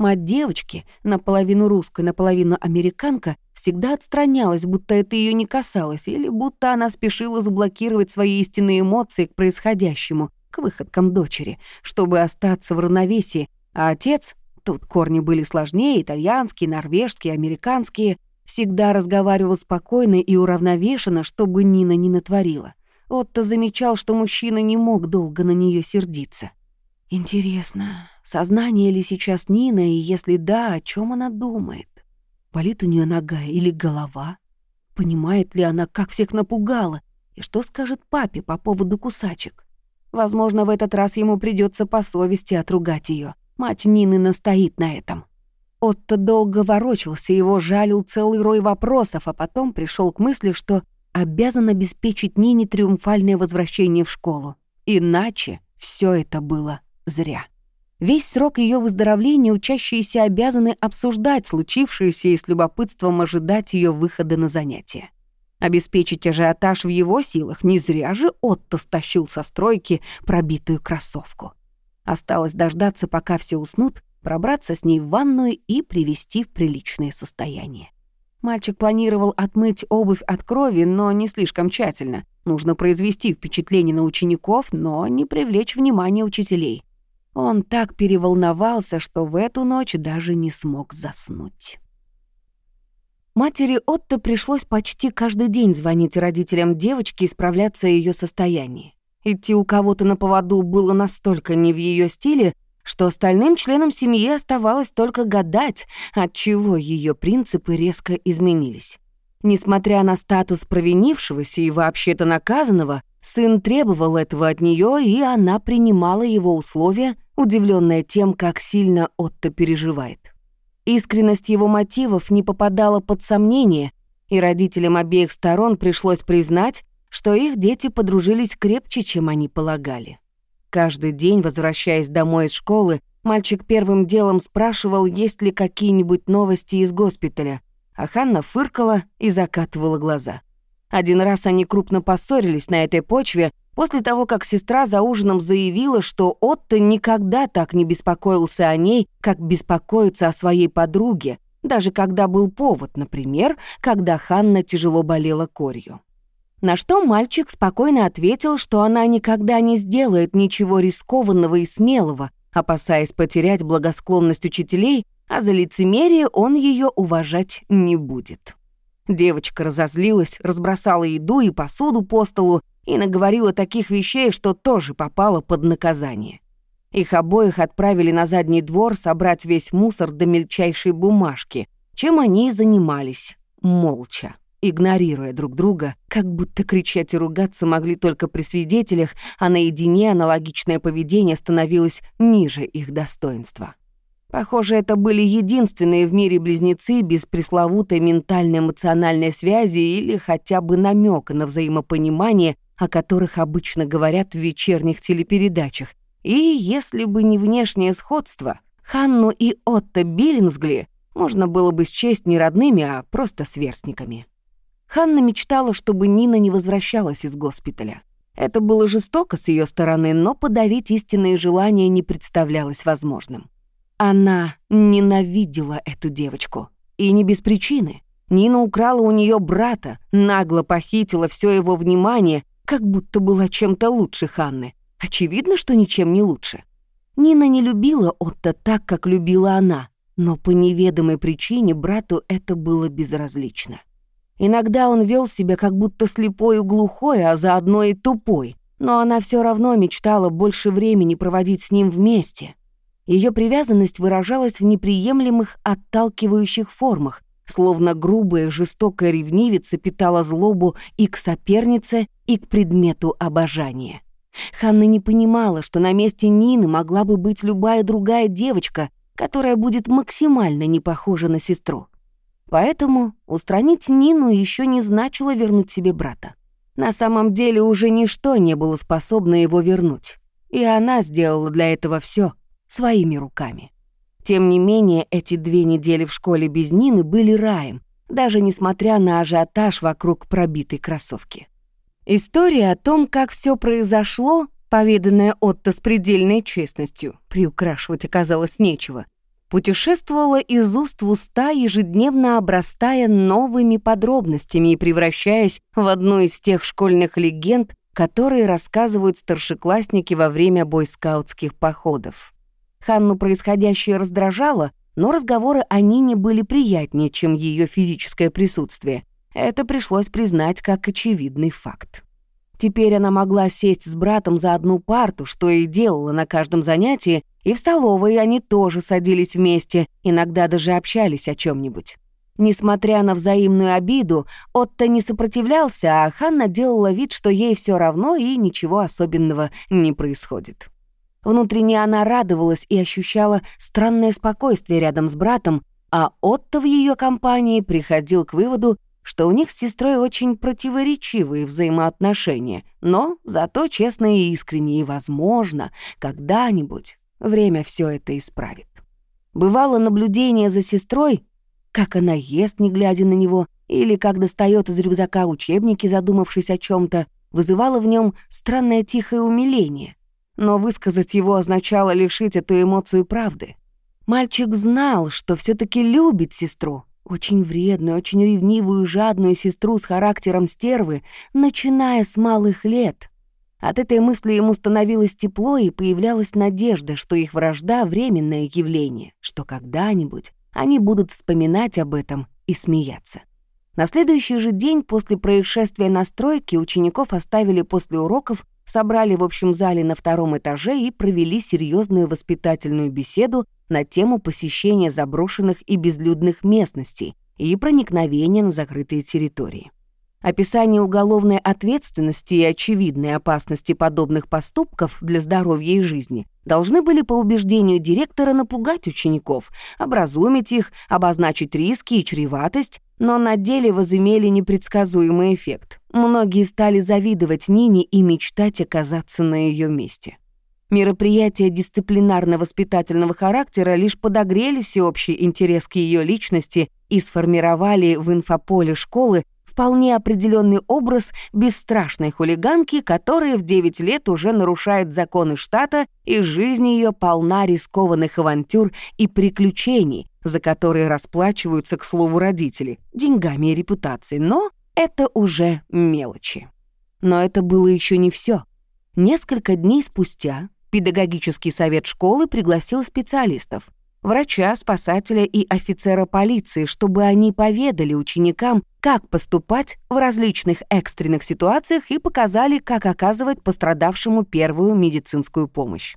S2: Мать девочки, наполовину русская, наполовину американка, всегда отстранялась, будто это ее не касалось, или будто она спешила заблокировать свои истинные эмоции к происходящему, к выходкам дочери, чтобы остаться в равновесии, а отец, тут корни были сложнее, итальянские, норвежские, американские — Всегда разговаривал спокойно и уравновешенно, чтобы Нина не натворила. Отто замечал, что мужчина не мог долго на нее сердиться. Интересно, сознание ли сейчас Нина, и если да, о чем она думает? Болит у нее нога или голова? Понимает ли она, как всех напугала? И что скажет папе по поводу кусачек? Возможно, в этот раз ему придется по совести отругать ее. Мать Нины настоит на этом. Отто долго ворочался, его жалил целый рой вопросов, а потом пришел к мысли, что обязан обеспечить Нине триумфальное возвращение в школу. Иначе все это было зря. Весь срок ее выздоровления учащиеся обязаны обсуждать случившееся и с любопытством ожидать ее выхода на занятия. Обеспечить ажиотаж в его силах не зря же Отто стащил со стройки пробитую кроссовку. Осталось дождаться, пока все уснут, пробраться с ней в ванную и привести в приличное состояние. Мальчик планировал отмыть обувь от крови, но не слишком тщательно. Нужно произвести впечатление на учеников, но не привлечь внимание учителей. Он так переволновался, что в эту ночь даже не смог заснуть. Матери Отто пришлось почти каждый день звонить родителям девочки и справляться о её состоянии. Идти у кого-то на поводу было настолько не в ее стиле, что остальным членам семьи оставалось только гадать, от чего ее принципы резко изменились.
S1: Несмотря на статус провинившегося и вообще-то наказанного, сын требовал этого от нее, и она принимала его условия, удивленная тем, как сильно Отто переживает. Искренность его мотивов не попадала под сомнение, и родителям обеих сторон пришлось признать, что их дети подружились крепче, чем они полагали. Каждый день, возвращаясь домой из школы, мальчик первым делом спрашивал, есть ли какие-нибудь новости из госпиталя, а Ханна фыркала и закатывала глаза. Один раз они крупно поссорились на этой почве после того, как сестра за ужином заявила, что Отто никогда так не беспокоился о ней, как беспокоится о своей подруге, даже когда был повод, например, когда Ханна тяжело болела корью. На что мальчик спокойно ответил, что она никогда не сделает ничего рискованного и смелого, опасаясь потерять благосклонность учителей а за лицемерие он ее уважать не будет. Девочка разозлилась, разбросала еду и посуду по столу и наговорила таких вещей, что тоже попала под наказание. Их обоих отправили на задний двор собрать весь мусор до мельчайшей бумажки, чем они и занимались, молча, игнорируя друг друга, как будто кричать и ругаться могли только при свидетелях, а наедине аналогичное поведение становилось ниже их достоинства. Похоже, это были единственные в мире близнецы без пресловутой ментально-эмоциональной связи или хотя бы намека на взаимопонимание, о которых обычно говорят в вечерних телепередачах. И если бы не внешнее сходство, Ханну и Отто Биллингсгли можно было бы счесть не родными, а просто сверстниками. Ханна мечтала, чтобы Нина не возвращалась из госпиталя. Это было жестоко с ее стороны, но подавить истинные желания не представлялось возможным. Она ненавидела эту девочку. И не без причины. Нина украла у нее брата, нагло похитила все его внимание, как будто была чем-то лучше Ханны. Очевидно, что ничем не лучше. Нина не любила Отто так, как любила она, но по неведомой причине брату это было безразлично. Иногда он вел себя как будто слепой и глухой, а заодно и тупой, но она все равно мечтала больше времени проводить с ним вместе. Ее привязанность выражалась в неприемлемых отталкивающих формах, словно грубая жестокая ревнивица питала злобу и к сопернице, и к предмету обожания. Ханна не понимала, что на месте Нины могла бы быть любая другая девочка, которая будет максимально не похожа на сестру. Поэтому устранить Нину еще не значило вернуть себе брата. На самом деле уже ничто не было способно его вернуть. И она сделала для этого все, своими руками. Тем не менее, эти две недели в школе без Нины были раем, даже несмотря на ажиотаж вокруг пробитой кроссовки. История о том, как все произошло, поведанная Отто с предельной честностью, приукрашивать оказалось нечего, путешествовала из уст в уста, ежедневно обрастая новыми подробностями и превращаясь в одну из тех школьных легенд, которые рассказывают старшеклассники во время бойскаутских походов. Ханну происходящее раздражало, но разговоры о Нине были приятнее, чем ее физическое присутствие. Это пришлось признать как очевидный факт. Теперь она могла сесть с братом за одну парту, что и делала на каждом занятии, и в столовой они тоже садились вместе, иногда даже общались о чем нибудь Несмотря на взаимную обиду, Отто не сопротивлялся, а Ханна делала вид, что ей все равно и ничего особенного не происходит. Внутренне она радовалась и ощущала странное спокойствие рядом с братом, а Отто в ее компании приходил к выводу, что у них с сестрой очень противоречивые взаимоотношения, но зато честные и искренние, и, возможно, когда-нибудь время все это исправит. Бывало наблюдение за сестрой, как она ест, не глядя на него, или как достает из рюкзака учебники, задумавшись о чем то вызывало в нем странное тихое умиление но высказать его означало лишить эту эмоцию правды. Мальчик знал, что все таки любит сестру, очень вредную, очень ревнивую, жадную сестру с характером стервы, начиная с малых лет. От этой мысли ему становилось тепло и появлялась надежда, что их вражда — временное явление, что когда-нибудь они будут вспоминать об этом и смеяться. На следующий же день после происшествия на стройке учеников оставили после уроков собрали в общем зале на втором этаже и провели серьезную воспитательную беседу на тему посещения заброшенных и безлюдных местностей
S2: и проникновения на закрытые территории. Описание уголовной ответственности и очевидной опасности подобных поступков для здоровья и жизни должны были по убеждению директора напугать учеников, образумить их, обозначить риски и чреватость, но на деле возымели непредсказуемый эффект. Многие стали завидовать Нине и мечтать оказаться на ее месте. Мероприятия дисциплинарно-воспитательного характера лишь подогрели всеобщий интерес к ее личности и сформировали в инфополе школы вполне определенный образ бесстрашной хулиганки, которая в 9 лет уже нарушает законы штата, и жизнь ее полна рискованных авантюр и приключений, за которые расплачиваются, к слову, родители, деньгами и репутацией. Но это уже мелочи. Но это было еще не все. Несколько дней спустя педагогический совет школы пригласил специалистов врача, спасателя и офицера полиции, чтобы они поведали ученикам, как поступать в различных экстренных ситуациях и показали, как оказывать пострадавшему первую медицинскую помощь.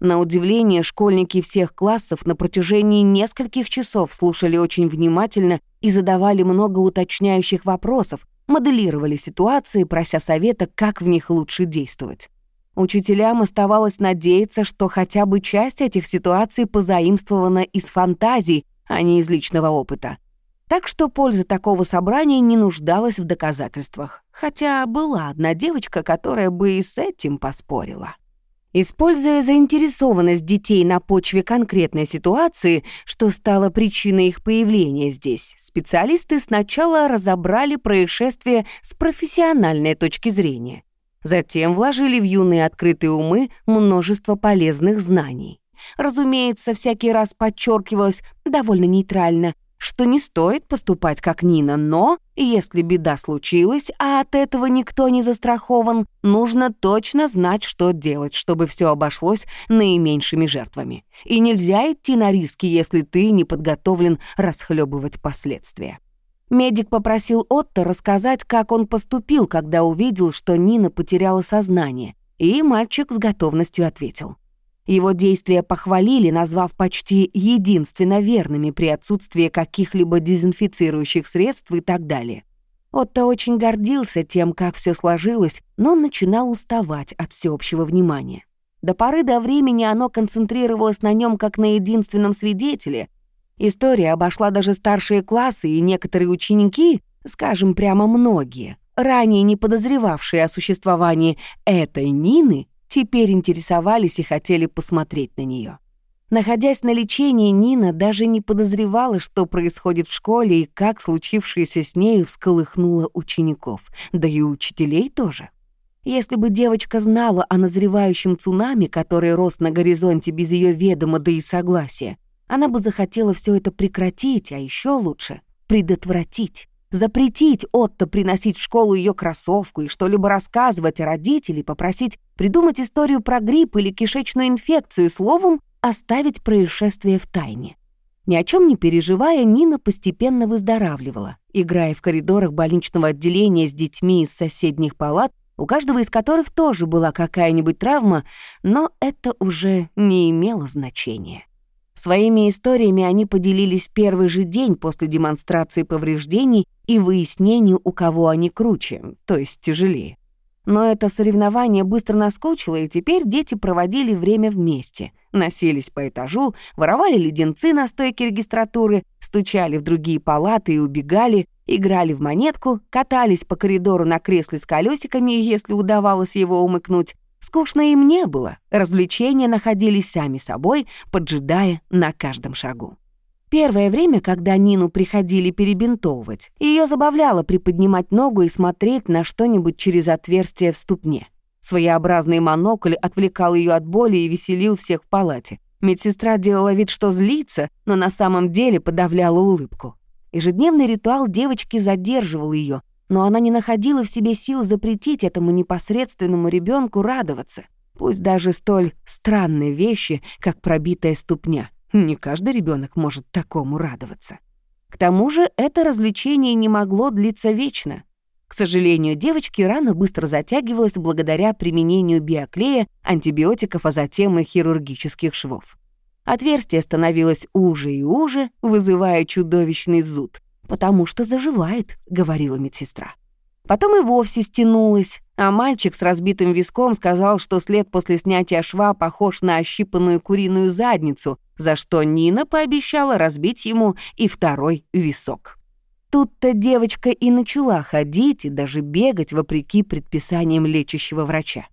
S2: На удивление, школьники всех классов на протяжении нескольких часов слушали очень внимательно и задавали много уточняющих вопросов, моделировали ситуации, прося совета, как в них лучше действовать. Учителям оставалось надеяться, что хотя бы часть этих ситуаций позаимствована из фантазий, а не из личного опыта. Так что польза такого собрания не нуждалась в доказательствах, хотя была одна девочка, которая бы и с этим поспорила. Используя заинтересованность детей на почве конкретной ситуации, что стало причиной их появления здесь, специалисты сначала разобрали происшествие с профессиональной точки зрения. Затем вложили в юные открытые умы множество полезных знаний. Разумеется, всякий раз подчеркивалось довольно нейтрально, что не стоит поступать как Нина, но если беда случилась, а от этого никто не застрахован, нужно точно знать, что делать, чтобы все обошлось наименьшими жертвами. И нельзя идти на риски, если ты не подготовлен расхлебывать последствия. Медик попросил Отто рассказать, как он поступил, когда увидел, что Нина потеряла сознание, и мальчик с готовностью ответил. Его действия похвалили, назвав почти единственно верными при отсутствии каких-либо дезинфицирующих средств и так далее. Отто очень гордился тем, как все сложилось, но начинал уставать от всеобщего внимания. До поры до времени оно концентрировалось на нем как на единственном свидетеле, История обошла даже старшие классы, и некоторые ученики, скажем прямо многие, ранее не подозревавшие о существовании этой Нины, теперь интересовались и хотели посмотреть на нее. Находясь на лечении, Нина даже не подозревала, что происходит в школе и как случившееся с нею всколыхнуло учеников, да и учителей тоже. Если бы девочка знала о назревающем цунами, который рос на горизонте без ее ведома да и согласия, она бы захотела все это прекратить, а еще лучше — предотвратить. Запретить Отто приносить в школу ее кроссовку и что-либо рассказывать о родителей, попросить придумать историю про грипп или кишечную инфекцию, словом, оставить происшествие в тайне. Ни о чем не переживая, Нина постепенно выздоравливала, играя в коридорах больничного отделения с детьми из соседних палат, у каждого из которых тоже была какая-нибудь травма, но это уже не имело значения. Своими историями они поделились в первый же день после демонстрации повреждений и выяснению, у кого они круче, то есть тяжелее. Но это соревнование быстро наскучило, и теперь дети проводили время вместе. Носились по этажу, воровали леденцы на стойке регистратуры, стучали в другие палаты и убегали, играли в монетку, катались по коридору на кресле с колесиками, если удавалось его умыкнуть, Скучно им не было, развлечения находились сами собой, поджидая на каждом шагу. Первое время, когда Нину приходили перебинтовывать, ее забавляло приподнимать ногу и смотреть на что-нибудь через отверстие в ступне. Своеобразный монокль отвлекал ее от боли и веселил всех в палате. Медсестра делала вид, что злится, но на самом деле подавляла улыбку. Ежедневный ритуал девочки задерживал ее, но она не находила в себе сил запретить этому непосредственному ребенку радоваться, пусть даже столь странной вещи, как пробитая ступня. Не каждый ребенок может такому радоваться. К тому же это развлечение не могло длиться вечно. К сожалению, девочки рано быстро затягивалась благодаря применению биоклея, антибиотиков, а затем и хирургических швов. Отверстие становилось уже и уже, вызывая чудовищный зуд.
S1: «Потому что заживает», — говорила медсестра. Потом и вовсе стянулась, а мальчик с разбитым виском сказал, что след после снятия шва похож на ощипанную куриную задницу, за что Нина пообещала разбить ему и второй висок. Тут-то девочка и начала ходить и даже бегать вопреки предписаниям лечащего врача.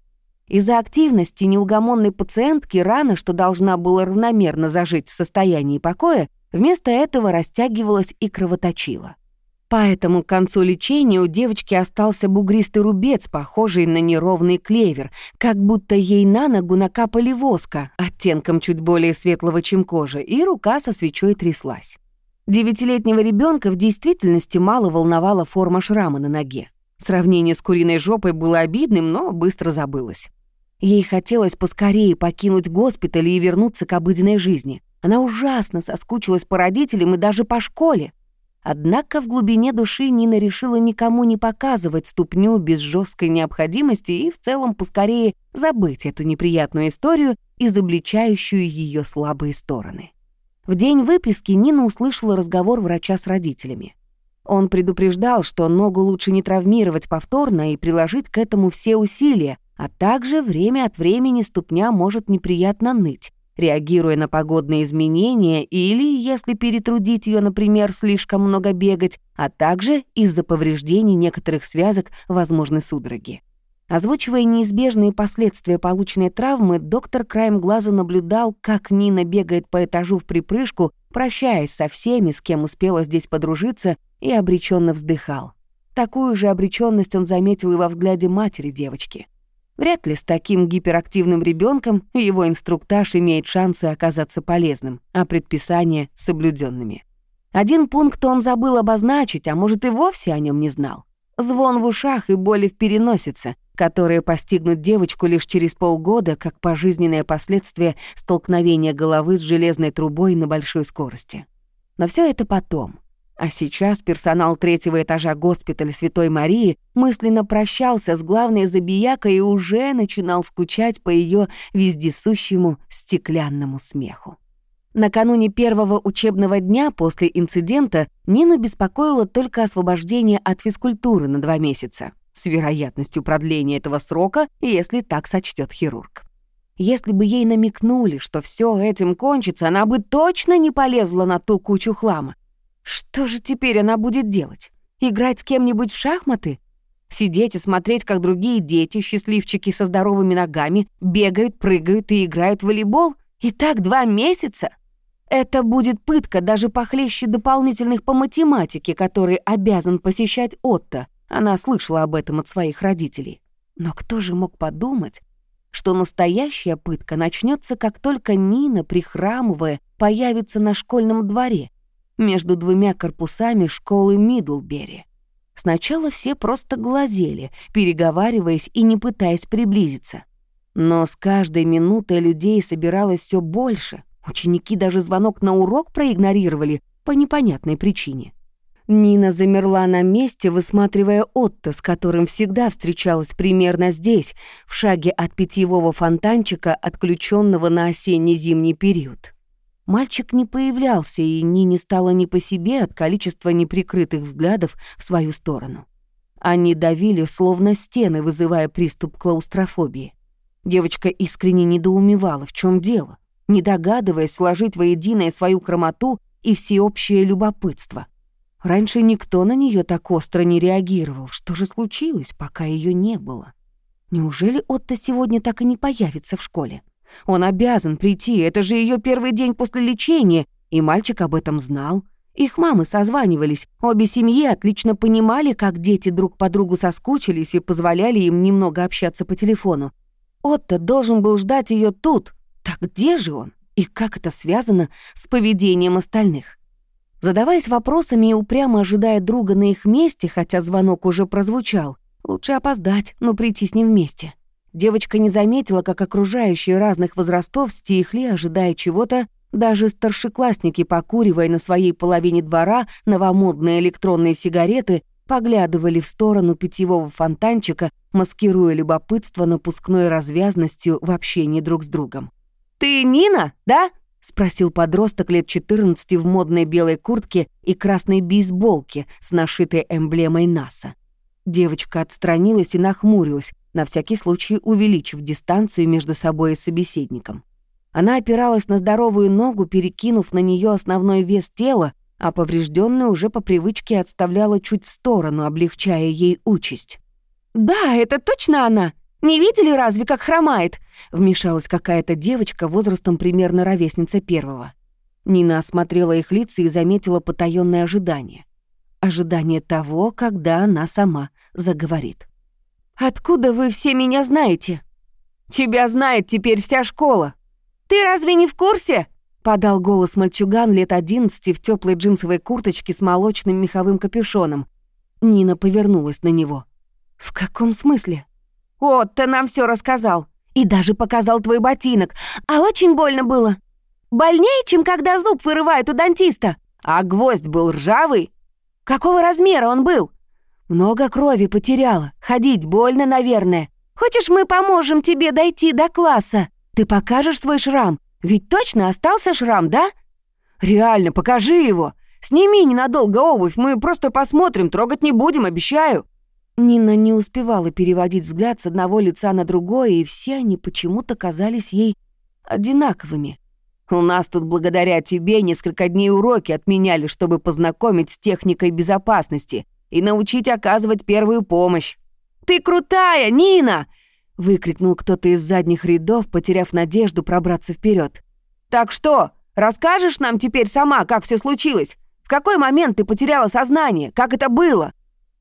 S1: Из-за активности неугомонной пациентки рана, что должна была равномерно зажить в состоянии покоя, вместо этого растягивалась и кровоточила. Поэтому к концу лечения у девочки остался бугристый рубец, похожий на неровный клевер, как будто ей на ногу накапали воска, оттенком чуть более светлого, чем кожа, и рука со свечой тряслась. Девятилетнего ребенка в действительности мало волновала форма шрама на ноге. Сравнение с куриной жопой было обидным, но быстро забылось. Ей хотелось поскорее покинуть госпиталь и вернуться к обыденной жизни. Она ужасно соскучилась по родителям и даже по школе. Однако в глубине души Нина решила никому не показывать ступню без жесткой необходимости и в целом поскорее забыть эту неприятную историю, изобличающую ее слабые стороны. В день выписки Нина услышала разговор врача с родителями. Он предупреждал, что ногу лучше не травмировать повторно и приложить к этому все усилия, а также время от времени ступня может неприятно ныть реагируя на погодные изменения или, если перетрудить ее, например, слишком много бегать, а также из-за повреждений некоторых связок возможны судороги. Озвучивая неизбежные последствия полученной травмы, доктор краем глаза наблюдал, как Нина бегает по этажу в припрыжку, прощаясь со всеми, с кем успела здесь подружиться, и обреченно вздыхал. Такую же обреченность он заметил и во взгляде матери девочки. Вряд ли с таким гиперактивным ребенком его инструктаж имеет шансы оказаться полезным, а предписания — соблюденными. Один пункт он забыл обозначить, а может и вовсе о нем не знал. Звон в ушах и боли в переносице, которые постигнут девочку лишь через полгода, как пожизненное последствие столкновения головы с железной трубой на большой скорости. Но все это потом. А сейчас персонал третьего этажа госпиталя Святой Марии мысленно прощался с главной забиякой и уже начинал скучать по ее вездесущему стеклянному смеху. Накануне первого учебного дня после инцидента Нину беспокоило только освобождение от физкультуры на два месяца, с вероятностью продления этого срока, если так сочтет хирург. Если бы ей намекнули, что все этим кончится, она бы точно не полезла на ту кучу хлама. Что же теперь она будет делать? Играть с кем-нибудь в шахматы? Сидеть и смотреть, как другие дети, счастливчики со здоровыми ногами, бегают, прыгают и играют в волейбол? И так два месяца? Это будет пытка даже похлеще дополнительных по математике, которые обязан посещать Отто. Она слышала об этом от своих родителей. Но кто же мог подумать, что настоящая пытка начнется, как только Нина, прихрамывая, появится на школьном дворе, между двумя корпусами школы Мидлбери. Сначала все просто глазели, переговариваясь и не пытаясь приблизиться. Но с каждой минутой людей собиралось все больше. Ученики даже звонок на урок проигнорировали по непонятной причине. Нина замерла на месте, высматривая Отто, с которым всегда встречалась примерно здесь, в шаге от питьевого фонтанчика, отключенного на осенне-зимний период. Мальчик не появлялся, и Нине стало не по себе от количества неприкрытых взглядов в свою сторону. Они давили, словно стены, вызывая приступ клаустрофобии. Девочка искренне недоумевала, в чем дело, не догадываясь сложить воедино свою хромоту и всеобщее любопытство. Раньше никто на нее так остро не реагировал. Что же случилось, пока ее не было? Неужели Отто сегодня так и не появится в школе? Он обязан прийти, это же ее первый день после лечения, и мальчик об этом знал. Их мамы созванивались, обе семьи отлично понимали, как дети друг по другу соскучились и позволяли им немного общаться по телефону. Отто должен был ждать ее тут. Так где же он? И как это связано с поведением остальных? Задаваясь вопросами и упрямо ожидая друга на их месте, хотя звонок уже прозвучал, лучше опоздать, но прийти с ним вместе. Девочка не заметила, как окружающие разных возрастов стихли, ожидая чего-то, даже старшеклассники, покуривая на своей половине двора новомодные электронные сигареты, поглядывали в сторону питьевого фонтанчика, маскируя любопытство напускной развязностью в общении друг с другом. «Ты Нина, да?»
S2: — спросил подросток лет 14 в модной белой куртке и красной бейсболке с нашитой эмблемой НАСА. Девочка отстранилась и нахмурилась, на всякий случай увеличив дистанцию между собой и собеседником. Она опиралась на здоровую ногу, перекинув на нее основной вес тела, а поврежденную уже по привычке отставляла чуть в сторону, облегчая ей участь.
S1: «Да, это точно она! Не видели разве, как хромает?» Вмешалась какая-то девочка возрастом примерно ровесница первого.
S2: Нина осмотрела их лица и заметила потаённое ожидание. Ожидание того, когда она сама заговорит.
S1: «Откуда вы все меня знаете?» «Тебя знает теперь вся школа. Ты разве не в курсе?» Подал голос мальчуган лет одиннадцати в теплой джинсовой курточке с молочным меховым капюшоном.
S2: Нина повернулась на него.
S1: «В каком смысле?» «Вот-то нам все рассказал. И даже показал твой ботинок. А очень больно было. Больнее, чем когда зуб вырывают у дантиста. А гвоздь был ржавый. Какого размера он был?»
S2: Много крови потеряла. Ходить больно, наверное.
S1: Хочешь, мы поможем тебе дойти до класса? Ты покажешь свой шрам? Ведь точно остался шрам, да?
S3: Реально, покажи его. Сними ненадолго обувь, мы просто посмотрим, трогать не будем, обещаю.
S2: Нина не успевала переводить взгляд с одного лица на другое, и все они почему-то казались ей одинаковыми.
S3: У нас тут благодаря тебе несколько дней уроки отменяли, чтобы познакомить с техникой безопасности и научить оказывать первую помощь.
S1: «Ты крутая, Нина!»
S2: — выкрикнул кто-то из задних рядов, потеряв надежду пробраться вперед.
S3: «Так что, расскажешь нам теперь сама, как все случилось? В какой момент ты потеряла сознание? Как это было?»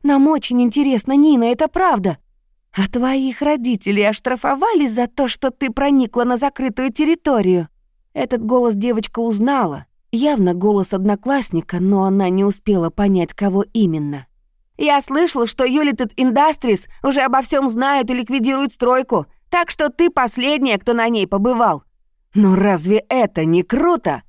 S1: «Нам очень интересно, Нина, это правда. А твоих родителей оштрафовали за то, что ты проникла на закрытую территорию?»
S2: Этот голос девочка узнала. Явно голос одноклассника, но она не успела понять, кого именно.
S1: Я слышал, что United Industries уже обо всем знают и ликвидируют стройку, так что ты последняя, кто на ней побывал.
S3: Но разве это не круто?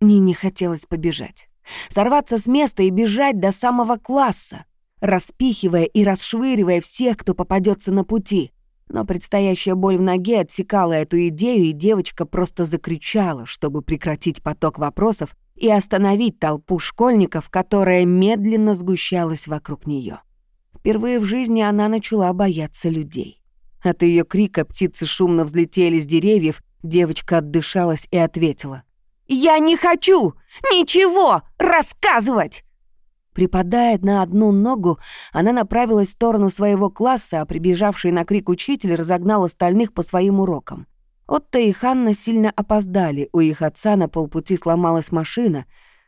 S2: Нине хотелось побежать. Сорваться с места и бежать до самого класса, распихивая и расшвыривая всех, кто попадется на пути. Но предстоящая боль в ноге отсекала эту идею, и девочка просто закричала, чтобы прекратить поток вопросов и остановить толпу школьников, которая медленно сгущалась вокруг нее. Впервые в жизни она начала бояться людей. От ее крика птицы шумно взлетели с деревьев, девочка отдышалась и ответила.
S1: «Я не хочу ничего рассказывать!»
S2: Припадая на одну ногу, она направилась в сторону своего класса, а прибежавший на крик учитель разогнал остальных по своим урокам. Отто и Ханна сильно опоздали, у их отца на полпути сломалась машина.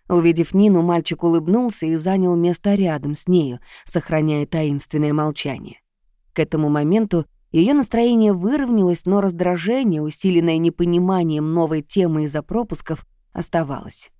S2: Увидев Нину, мальчик улыбнулся и занял место рядом с нею, сохраняя таинственное молчание. К этому моменту ее настроение выровнялось, но раздражение, усиленное непониманием новой темы из-за пропусков, оставалось.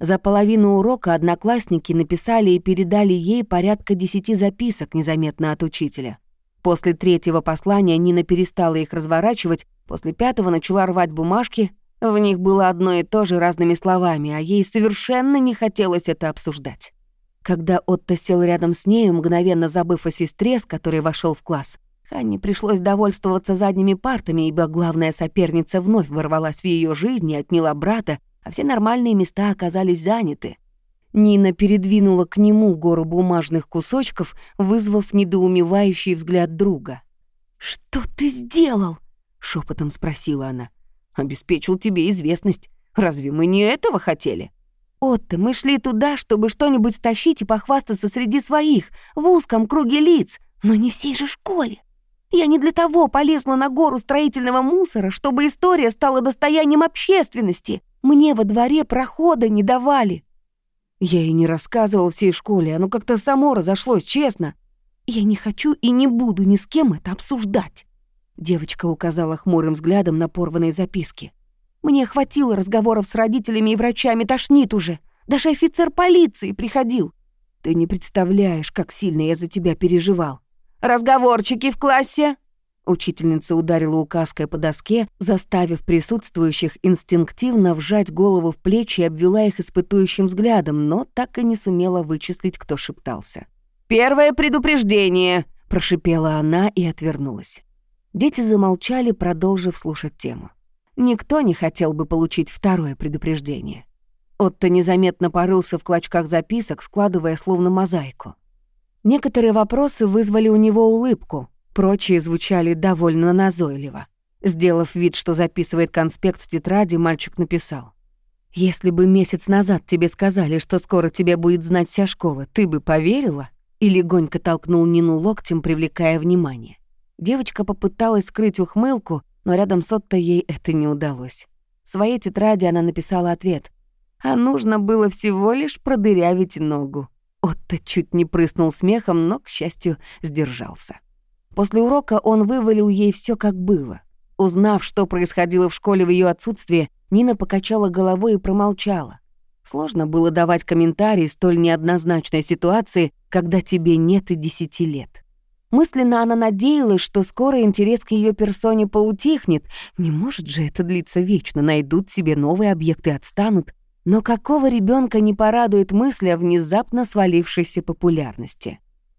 S2: За половину урока одноклассники написали и передали ей порядка десяти записок незаметно от учителя. После третьего послания Нина перестала их разворачивать, после пятого начала рвать бумажки. В них было одно и то же разными словами, а ей совершенно не хотелось это обсуждать. Когда Отто сел рядом с нею, мгновенно забыв о сестре, с которой вошел в класс, Ханне пришлось довольствоваться задними партами, ибо главная соперница вновь ворвалась в ее жизнь и отняла брата, а все нормальные места оказались заняты. Нина передвинула к нему гору бумажных кусочков, вызвав недоумевающий взгляд друга.
S1: «Что ты сделал?»
S2: — шепотом спросила она.
S3: «Обеспечил тебе известность. Разве мы не этого хотели?»
S1: «Отто, мы шли туда, чтобы что-нибудь стащить и похвастаться среди своих, в узком круге лиц, но не всей же школе. Я не для того полезла на гору строительного мусора, чтобы история стала достоянием общественности. Мне во дворе прохода не давали».
S3: Я и не рассказывал всей школе, оно как-то само разошлось, честно.
S1: Я не хочу и не буду ни с кем это обсуждать.
S2: Девочка указала хмурым взглядом на порванные записки.
S1: Мне хватило разговоров с родителями и врачами, тошнит уже. Даже офицер полиции приходил.
S2: Ты не представляешь, как сильно я за тебя переживал.
S1: Разговорчики в классе,
S2: Учительница ударила указкой по доске, заставив присутствующих инстинктивно вжать голову в плечи и обвела их испытующим взглядом, но так и не сумела вычислить, кто шептался.
S1: «Первое предупреждение!»
S2: — прошипела она и отвернулась. Дети замолчали, продолжив слушать тему. Никто не хотел бы получить второе предупреждение. Отто незаметно порылся в клочках записок, складывая словно мозаику. Некоторые вопросы вызвали у него улыбку, прочие звучали довольно назойливо. Сделав вид, что записывает конспект в тетради, мальчик написал. «Если бы месяц назад тебе сказали, что скоро тебя будет знать вся школа, ты бы поверила?» И легонько толкнул Нину локтем, привлекая внимание. Девочка попыталась скрыть ухмылку, но рядом с Отто ей это не удалось. В своей тетради она написала ответ. А нужно было всего лишь продырявить ногу. Отто чуть не прыснул смехом, но, к счастью, сдержался. После урока он вывалил ей все как было. Узнав, что происходило в школе в ее отсутствие, Нина покачала головой и промолчала. Сложно было давать комментарии столь неоднозначной ситуации, когда тебе нет и десяти лет. Мысленно она надеялась, что скоро интерес к ее персоне поутихнет. Не может же это длиться вечно, найдут себе новые объекты и отстанут. Но какого ребенка не порадует мысль о внезапно свалившейся популярности?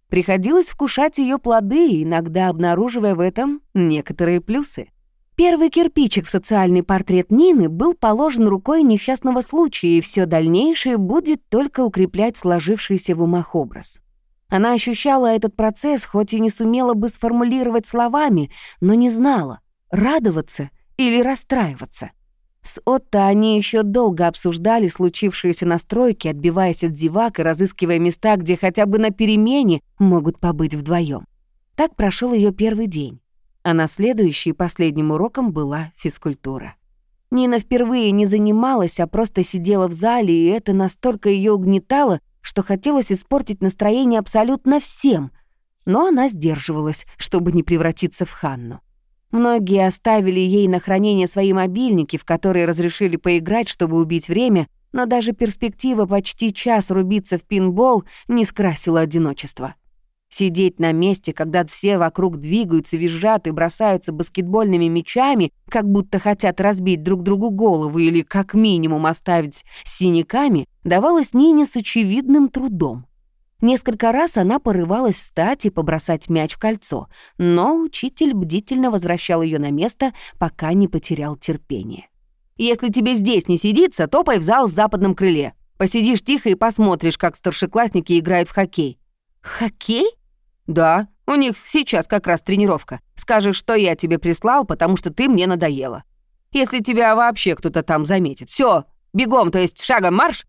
S2: Приходилось вкушать ее плоды, иногда обнаруживая в этом некоторые плюсы. Первый кирпичик в социальный портрет Нины был положен рукой несчастного случая, и все дальнейшее будет только укреплять сложившийся в умах образ. Она ощущала этот процесс, хоть и не сумела бы сформулировать словами, но не знала, радоваться или расстраиваться. С Отто они еще долго обсуждали случившиеся настройки, отбиваясь от зевак и разыскивая места, где хотя бы на перемене могут побыть вдвоем. Так прошел ее первый день, а на следующий последним уроком была физкультура. Нина впервые не занималась, а просто сидела в зале, и это настолько ее угнетало, что хотелось испортить настроение абсолютно всем, но она сдерживалась, чтобы не превратиться в Ханну. Многие оставили ей на хранение свои мобильники, в которые разрешили поиграть, чтобы убить время, но даже перспектива почти час рубиться в пинбол не скрасила одиночество. Сидеть на месте, когда все вокруг двигаются, визжат и бросаются баскетбольными мячами, как будто хотят разбить друг другу голову или как минимум оставить синяками, давалось Нине с очевидным трудом. Несколько раз она порывалась встать и побросать мяч в кольцо, но учитель бдительно возвращал ее на место, пока не потерял терпение. «Если тебе здесь не сидится, топай в зал в западном крыле. Посидишь тихо и посмотришь, как старшеклассники играют в хоккей». «Хоккей?» «Да, у них сейчас как раз тренировка. Скажешь, что я тебе прислал, потому что ты мне надоела. Если тебя вообще кто-то там заметит. Все, бегом, то есть шагом марш!»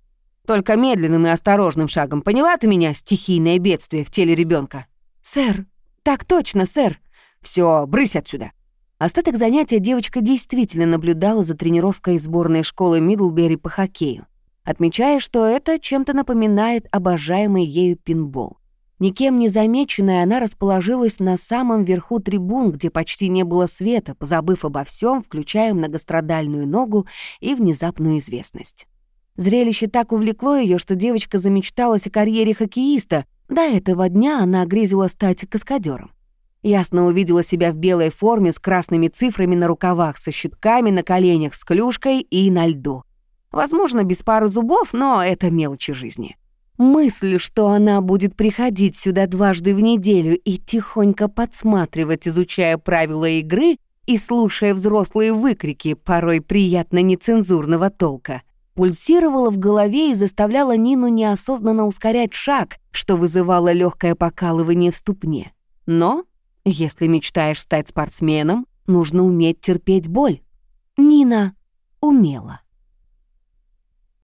S2: Только медленным и осторожным шагом. Поняла ты меня, стихийное бедствие в теле ребенка? «Сэр, так точно, сэр!» Все, брысь отсюда!» Остаток занятия девочка действительно наблюдала за тренировкой сборной школы Мидлбери по хоккею, отмечая, что это чем-то напоминает обожаемый ею пинбол. Никем не замеченная, она расположилась на самом верху трибун, где почти не было света, позабыв обо всем, включая многострадальную ногу и внезапную известность. Зрелище так увлекло ее, что девочка замечталась о карьере хоккеиста. До этого дня она грезила стать каскадером. Ясно увидела себя в белой форме с красными цифрами на рукавах, со щитками на коленях, с клюшкой и на льду. Возможно, без пары зубов, но это мелочи жизни. Мысль, что она будет приходить сюда дважды в неделю и тихонько подсматривать, изучая правила игры и слушая взрослые выкрики, порой приятно нецензурного толка, пульсировала в голове и заставляла Нину неосознанно ускорять шаг, что вызывало легкое покалывание в ступне. Но, если мечтаешь стать спортсменом, нужно уметь терпеть боль. Нина умела.